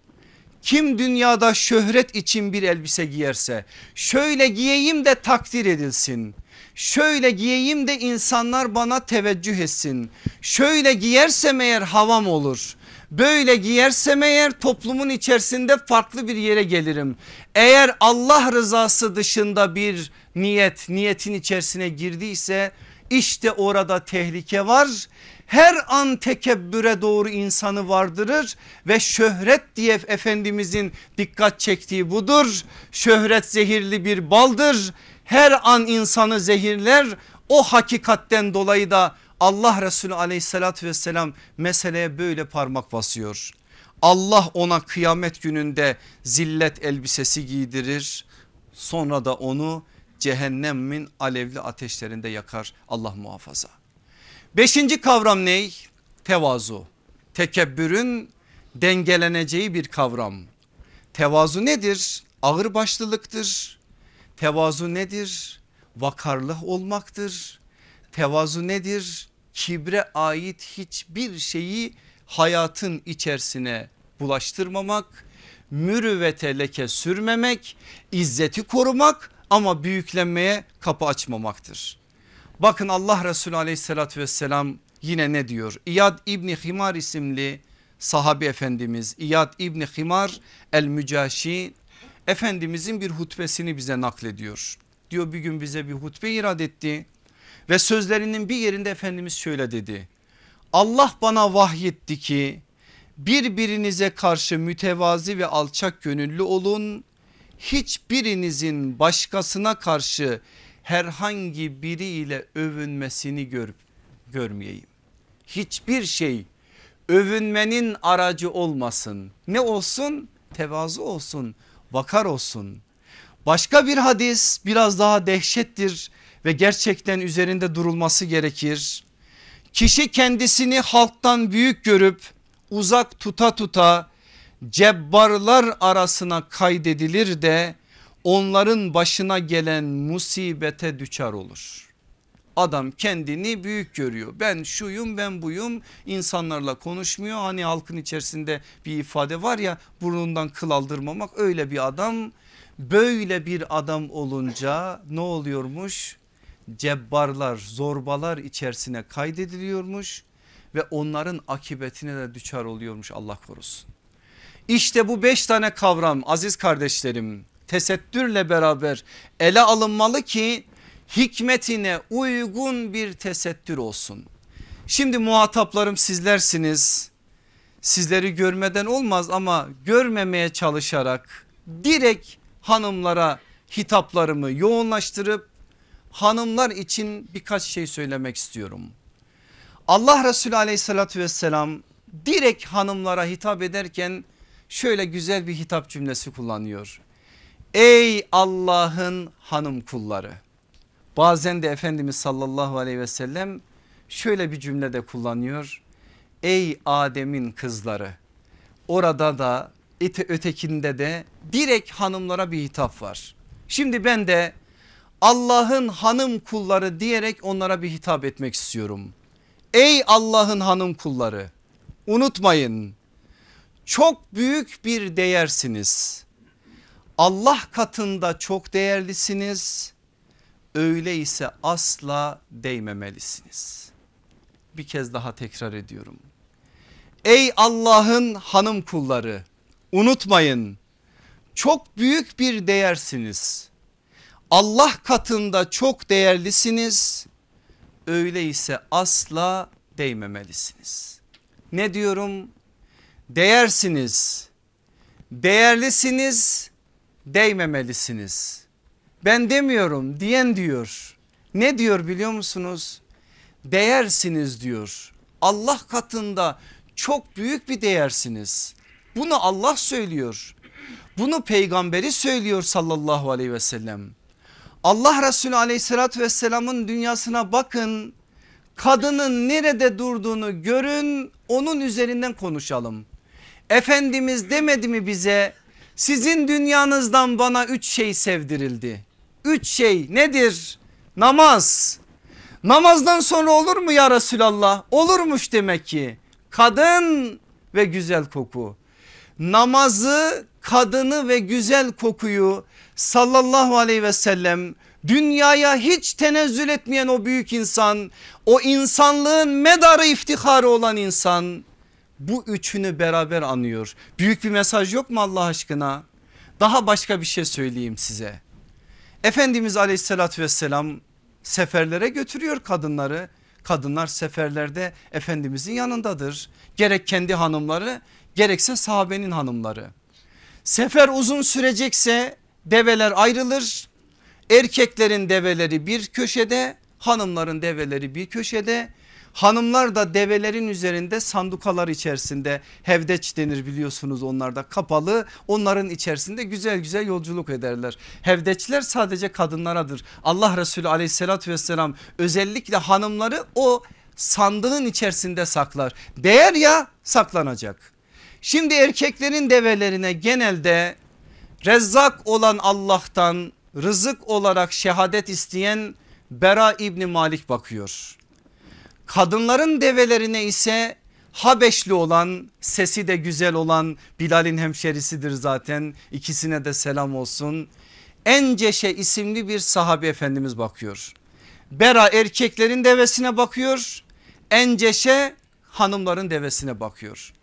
Kim dünyada şöhret için bir elbise giyerse şöyle giyeyim de takdir edilsin. Şöyle giyeyim de insanlar bana teveccüh etsin. Şöyle giyersem eğer havam olur. Böyle giyersem eğer toplumun içerisinde farklı bir yere gelirim. Eğer Allah rızası dışında bir niyet niyetin içerisine girdiyse işte orada tehlike var. Her an tekebbüre doğru insanı vardırır ve şöhret diye Efendimizin dikkat çektiği budur. Şöhret zehirli bir baldır. Her an insanı zehirler. O hakikatten dolayı da Allah Resulü aleyhissalatü vesselam meseleye böyle parmak basıyor. Allah ona kıyamet gününde zillet elbisesi giydirir. Sonra da onu cehennemin alevli ateşlerinde yakar Allah muhafaza. Beşinci kavram ne? Tevazu. Tekebbürün dengeleneceği bir kavram. Tevazu nedir? Ağır başlılıktır. Tevazu nedir? Vakarlı olmaktır. Tevazu nedir? Kibre ait hiçbir şeyi hayatın içerisine bulaştırmamak, mürüvvete leke sürmemek, izzeti korumak ama büyüklenmeye kapı açmamaktır. Bakın Allah Resulü aleyhissalatü vesselam yine ne diyor? İyad İbni Himar isimli sahabi efendimiz İyad İbni Himar el Mücaşi Efendimizin bir hutbesini bize naklediyor. Diyor bir gün bize bir hutbe irad etti ve sözlerinin bir yerinde Efendimiz şöyle dedi. Allah bana vahyetti ki birbirinize karşı mütevazi ve alçak gönüllü olun. Hiçbirinizin başkasına karşı herhangi biriyle övünmesini gör, görmeyeyim. Hiçbir şey övünmenin aracı olmasın. Ne olsun? Tevazu olsun, vakar olsun. Başka bir hadis biraz daha dehşettir ve gerçekten üzerinde durulması gerekir. Kişi kendisini halktan büyük görüp uzak tuta tuta cebbarlar arasına kaydedilir de onların başına gelen musibete düçar olur. Adam kendini büyük görüyor. Ben şuyum ben buyum insanlarla konuşmuyor. Hani halkın içerisinde bir ifade var ya burnundan kıl aldırmamak öyle bir adam. Böyle bir adam olunca ne oluyormuş? Cebbarlar zorbalar içerisine kaydediliyormuş ve onların akıbetine de düçar oluyormuş Allah korusun. İşte bu beş tane kavram aziz kardeşlerim tesettürle beraber ele alınmalı ki hikmetine uygun bir tesettür olsun. Şimdi muhataplarım sizlersiniz. Sizleri görmeden olmaz ama görmemeye çalışarak direkt hanımlara hitaplarımı yoğunlaştırıp hanımlar için birkaç şey söylemek istiyorum. Allah Resulü aleyhissalatü vesselam direkt hanımlara hitap ederken şöyle güzel bir hitap cümlesi kullanıyor. Ey Allah'ın hanım kulları. Bazen de Efendimiz sallallahu aleyhi ve sellem şöyle bir cümlede kullanıyor. Ey Adem'in kızları. Orada da ötekinde de direkt hanımlara bir hitap var. Şimdi ben de Allah'ın hanım kulları diyerek onlara bir hitap etmek istiyorum. Ey Allah'ın hanım kulları unutmayın çok büyük bir değersiniz. Allah katında çok değerlisiniz. Öyleyse asla değmemelisiniz. Bir kez daha tekrar ediyorum. Ey Allah'ın hanım kulları unutmayın çok büyük bir değersiniz. Allah katında çok değerlisiniz. Öyleyse asla değmemelisiniz. Ne diyorum? Değersiniz. Değerlisiniz değmemelisiniz. Ben demiyorum diyen diyor. Ne diyor biliyor musunuz? Değersiniz diyor. Allah katında çok büyük bir değersiniz. Bunu Allah söylüyor. Bunu peygamberi söylüyor sallallahu aleyhi ve sellem. Allah Resulü aleyhissalatü vesselamın dünyasına bakın. Kadının nerede durduğunu görün onun üzerinden konuşalım. Efendimiz demedi mi bize sizin dünyanızdan bana üç şey sevdirildi. Üç şey nedir? Namaz. Namazdan sonra olur mu ya Resulallah? Olurmuş demek ki. Kadın ve güzel koku. Namazı kadını ve güzel kokuyu sallallahu aleyhi ve sellem dünyaya hiç tenezzül etmeyen o büyük insan o insanlığın medarı iftiharı olan insan bu üçünü beraber anıyor. Büyük bir mesaj yok mu Allah aşkına? Daha başka bir şey söyleyeyim size. Efendimiz aleyhissalatü vesselam seferlere götürüyor kadınları. Kadınlar seferlerde Efendimizin yanındadır. Gerek kendi hanımları gerekse sahabenin hanımları. Sefer uzun sürecekse develer ayrılır. Erkeklerin develeri bir köşede hanımların develeri bir köşede. Hanımlar da develerin üzerinde sandukalar içerisinde hevdeç denir biliyorsunuz onlarda kapalı onların içerisinde güzel güzel yolculuk ederler. Hevdeçler sadece kadınlaradır. Allah Resulü aleyhissalatü vesselam özellikle hanımları o sandığın içerisinde saklar. Değer ya saklanacak. Şimdi erkeklerin develerine genelde rezzak olan Allah'tan rızık olarak şehadet isteyen Bera İbni Malik bakıyor. Kadınların develerine ise Habeşli olan sesi de güzel olan Bilal'in hemşerisidir zaten ikisine de selam olsun. Enceşe isimli bir sahabe efendimiz bakıyor. Bera erkeklerin devesine bakıyor. Enceşe hanımların devesine bakıyor.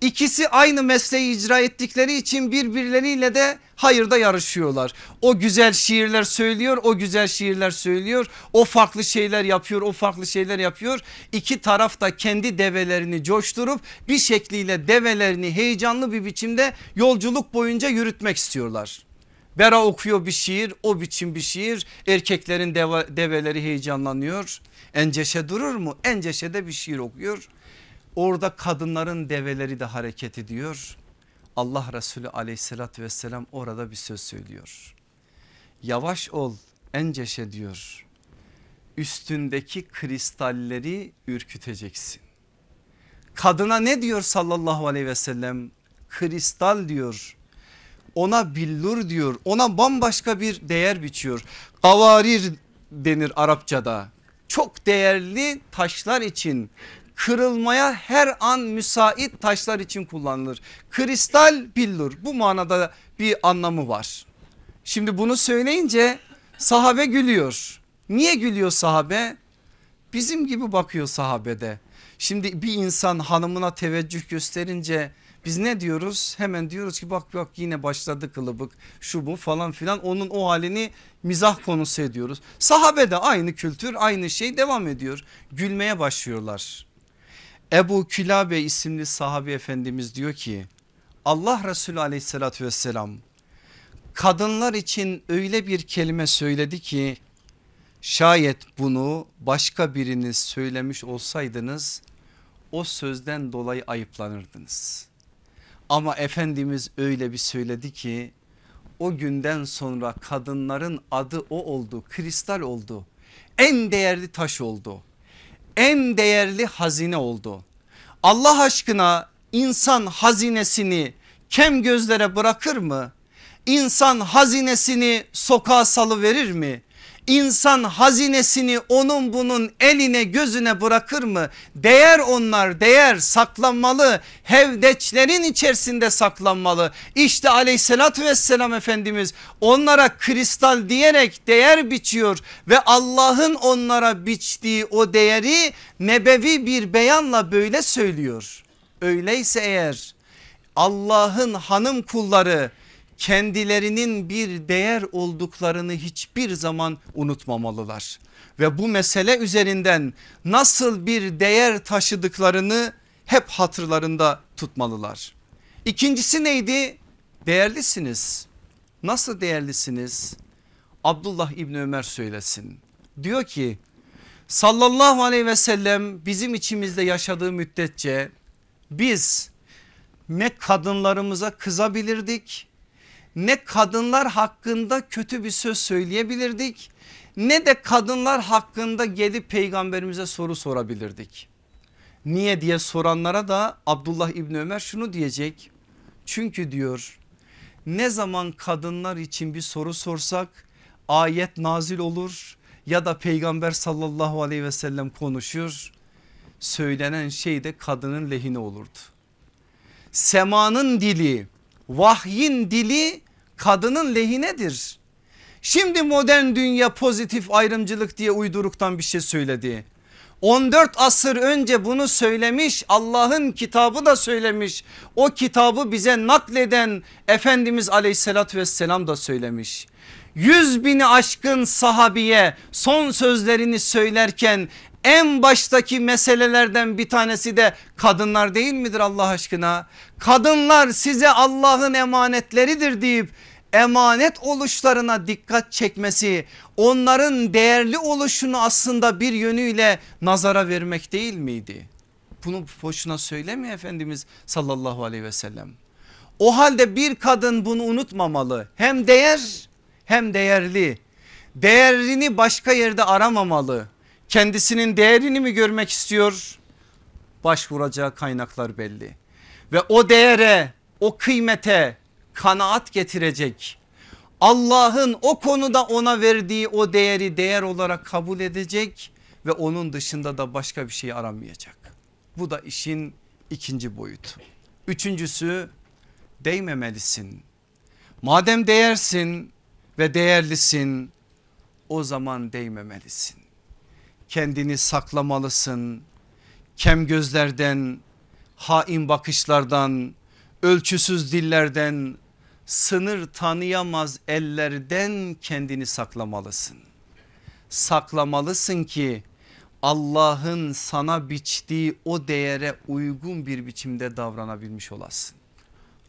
İkisi aynı mesleği icra ettikleri için birbirleriyle de hayırda yarışıyorlar. O güzel şiirler söylüyor o güzel şiirler söylüyor. O farklı şeyler yapıyor o farklı şeyler yapıyor. İki taraf da kendi develerini coşturup bir şekliyle develerini heyecanlı bir biçimde yolculuk boyunca yürütmek istiyorlar. Bera okuyor bir şiir o biçim bir şiir erkeklerin deve, develeri heyecanlanıyor. Enceşe durur mu? Enceşe de bir şiir okuyor. Orada kadınların develeri de hareket ediyor. Allah Resulü aleyhissalatü vesselam orada bir söz söylüyor. Yavaş ol enceşe diyor. Üstündeki kristalleri ürküteceksin. Kadına ne diyor sallallahu aleyhi ve sellem? Kristal diyor. Ona billur diyor. Ona bambaşka bir değer biçiyor. Kavarir denir Arapçada. Çok değerli taşlar için kırılmaya her an müsait taşlar için kullanılır. Kristal billur bu manada bir anlamı var. Şimdi bunu söyleyince sahabe gülüyor. Niye gülüyor sahabe? Bizim gibi bakıyor sahabede. Şimdi bir insan hanımına teveccüh gösterince biz ne diyoruz? Hemen diyoruz ki bak bak yine başladı kılıbık şu bu falan filan onun o halini mizah konusu ediyoruz. Sahabede aynı kültür aynı şey devam ediyor. Gülmeye başlıyorlar. Ebu Külabe isimli sahabi efendimiz diyor ki Allah Resulü aleyhissalatü vesselam kadınlar için öyle bir kelime söyledi ki şayet bunu başka biriniz söylemiş olsaydınız o sözden dolayı ayıplanırdınız. Ama Efendimiz öyle bir söyledi ki o günden sonra kadınların adı o oldu kristal oldu en değerli taş oldu en değerli hazine oldu. Allah aşkına insan hazinesini kem gözlere bırakır mı? İnsan hazinesini sokağa salı verir mi? İnsan hazinesini onun bunun eline gözüne bırakır mı? Değer onlar değer saklanmalı hevdeçlerin içerisinde saklanmalı. İşte aleyhissalatü vesselam Efendimiz onlara kristal diyerek değer biçiyor ve Allah'ın onlara biçtiği o değeri nebevi bir beyanla böyle söylüyor. Öyleyse eğer Allah'ın hanım kulları kendilerinin bir değer olduklarını hiçbir zaman unutmamalılar. Ve bu mesele üzerinden nasıl bir değer taşıdıklarını hep hatırlarında tutmalılar. İkincisi neydi? Değerlisiniz. Nasıl değerlisiniz? Abdullah İbni Ömer söylesin. Diyor ki sallallahu aleyhi ve sellem bizim içimizde yaşadığı müddetçe biz ne kadınlarımıza kızabilirdik ne kadınlar hakkında kötü bir söz söyleyebilirdik ne de kadınlar hakkında gelip peygamberimize soru sorabilirdik. Niye diye soranlara da Abdullah İbni Ömer şunu diyecek. Çünkü diyor ne zaman kadınlar için bir soru sorsak ayet nazil olur ya da peygamber sallallahu aleyhi ve sellem konuşur. Söylenen şey de kadının lehine olurdu. Semanın dili Vahyin dili kadının lehinedir. Şimdi modern dünya pozitif ayrımcılık diye uyduruktan bir şey söyledi. 14 asır önce bunu söylemiş Allah'ın kitabı da söylemiş. O kitabı bize nakleden Efendimiz aleyhissalatü vesselam da söylemiş. Yüz bini aşkın sahabiye son sözlerini söylerken en baştaki meselelerden bir tanesi de kadınlar değil midir Allah aşkına? Kadınlar size Allah'ın emanetleridir deyip emanet oluşlarına dikkat çekmesi onların değerli oluşunu aslında bir yönüyle nazara vermek değil miydi? Bunu boşuna söylemiyor Efendimiz sallallahu aleyhi ve sellem. O halde bir kadın bunu unutmamalı hem değer hem değerli değerini başka yerde aramamalı kendisinin değerini mi görmek istiyor başvuracağı kaynaklar belli ve o değere o kıymete kanaat getirecek. Allah'ın o konuda ona verdiği o değeri değer olarak kabul edecek ve onun dışında da başka bir şey aramayacak. Bu da işin ikinci boyutu. Üçüncüsü değmemelisin. Madem değersin ve değerlisin o zaman değmemelisin. Kendini saklamalısın. Kem gözlerden, hain bakışlardan, ölçüsüz dillerden, sınır tanıyamaz ellerden kendini saklamalısın. Saklamalısın ki Allah'ın sana biçtiği o değere uygun bir biçimde davranabilmiş olasın.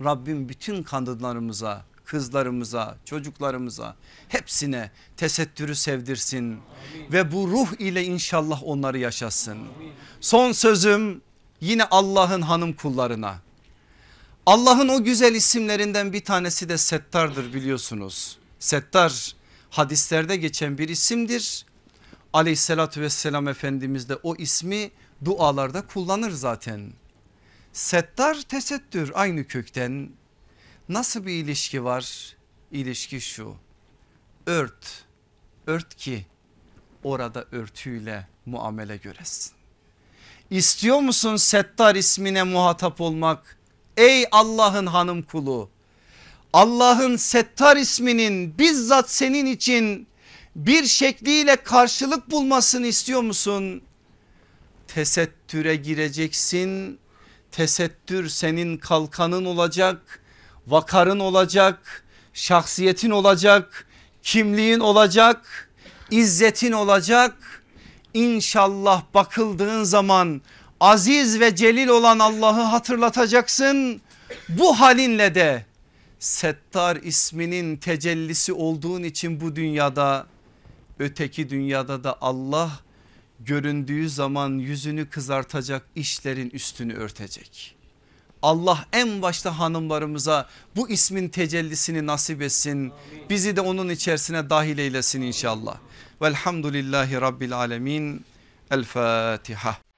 Rabbim bütün kadınlarımıza, kızlarımıza, çocuklarımıza hepsine tesettürü sevdirsin Amin. ve bu ruh ile inşallah onları yaşasın. Amin. Son sözüm yine Allah'ın hanım kullarına. Allah'ın o güzel isimlerinden bir tanesi de Settar'dır biliyorsunuz. Settar hadislerde geçen bir isimdir. Aleyhissalatü vesselam Efendimiz de o ismi dualarda kullanır zaten. Settar tesettür aynı kökten nasıl bir ilişki var? İlişki şu ört ört ki orada örtüyle muamele göresin. İstiyor musun Settar ismine muhatap olmak? Ey Allah'ın hanım kulu Allah'ın Settar isminin bizzat senin için bir şekliyle karşılık bulmasını istiyor musun? Tesettüre gireceksin. Tesettür senin kalkanın olacak, vakarın olacak, şahsiyetin olacak, kimliğin olacak, izzetin olacak. İnşallah bakıldığın zaman aziz ve celil olan Allah'ı hatırlatacaksın. Bu halinle de Settar isminin tecellisi olduğun için bu dünyada öteki dünyada da Allah göründüğü zaman yüzünü kızartacak işlerin üstünü örtecek. Allah en başta hanımlarımıza bu ismin tecellisini nasip etsin. Bizi de onun içerisine dahil eylesin inşallah. Velhamdülillahi Rabbil Alemin. El Fatiha.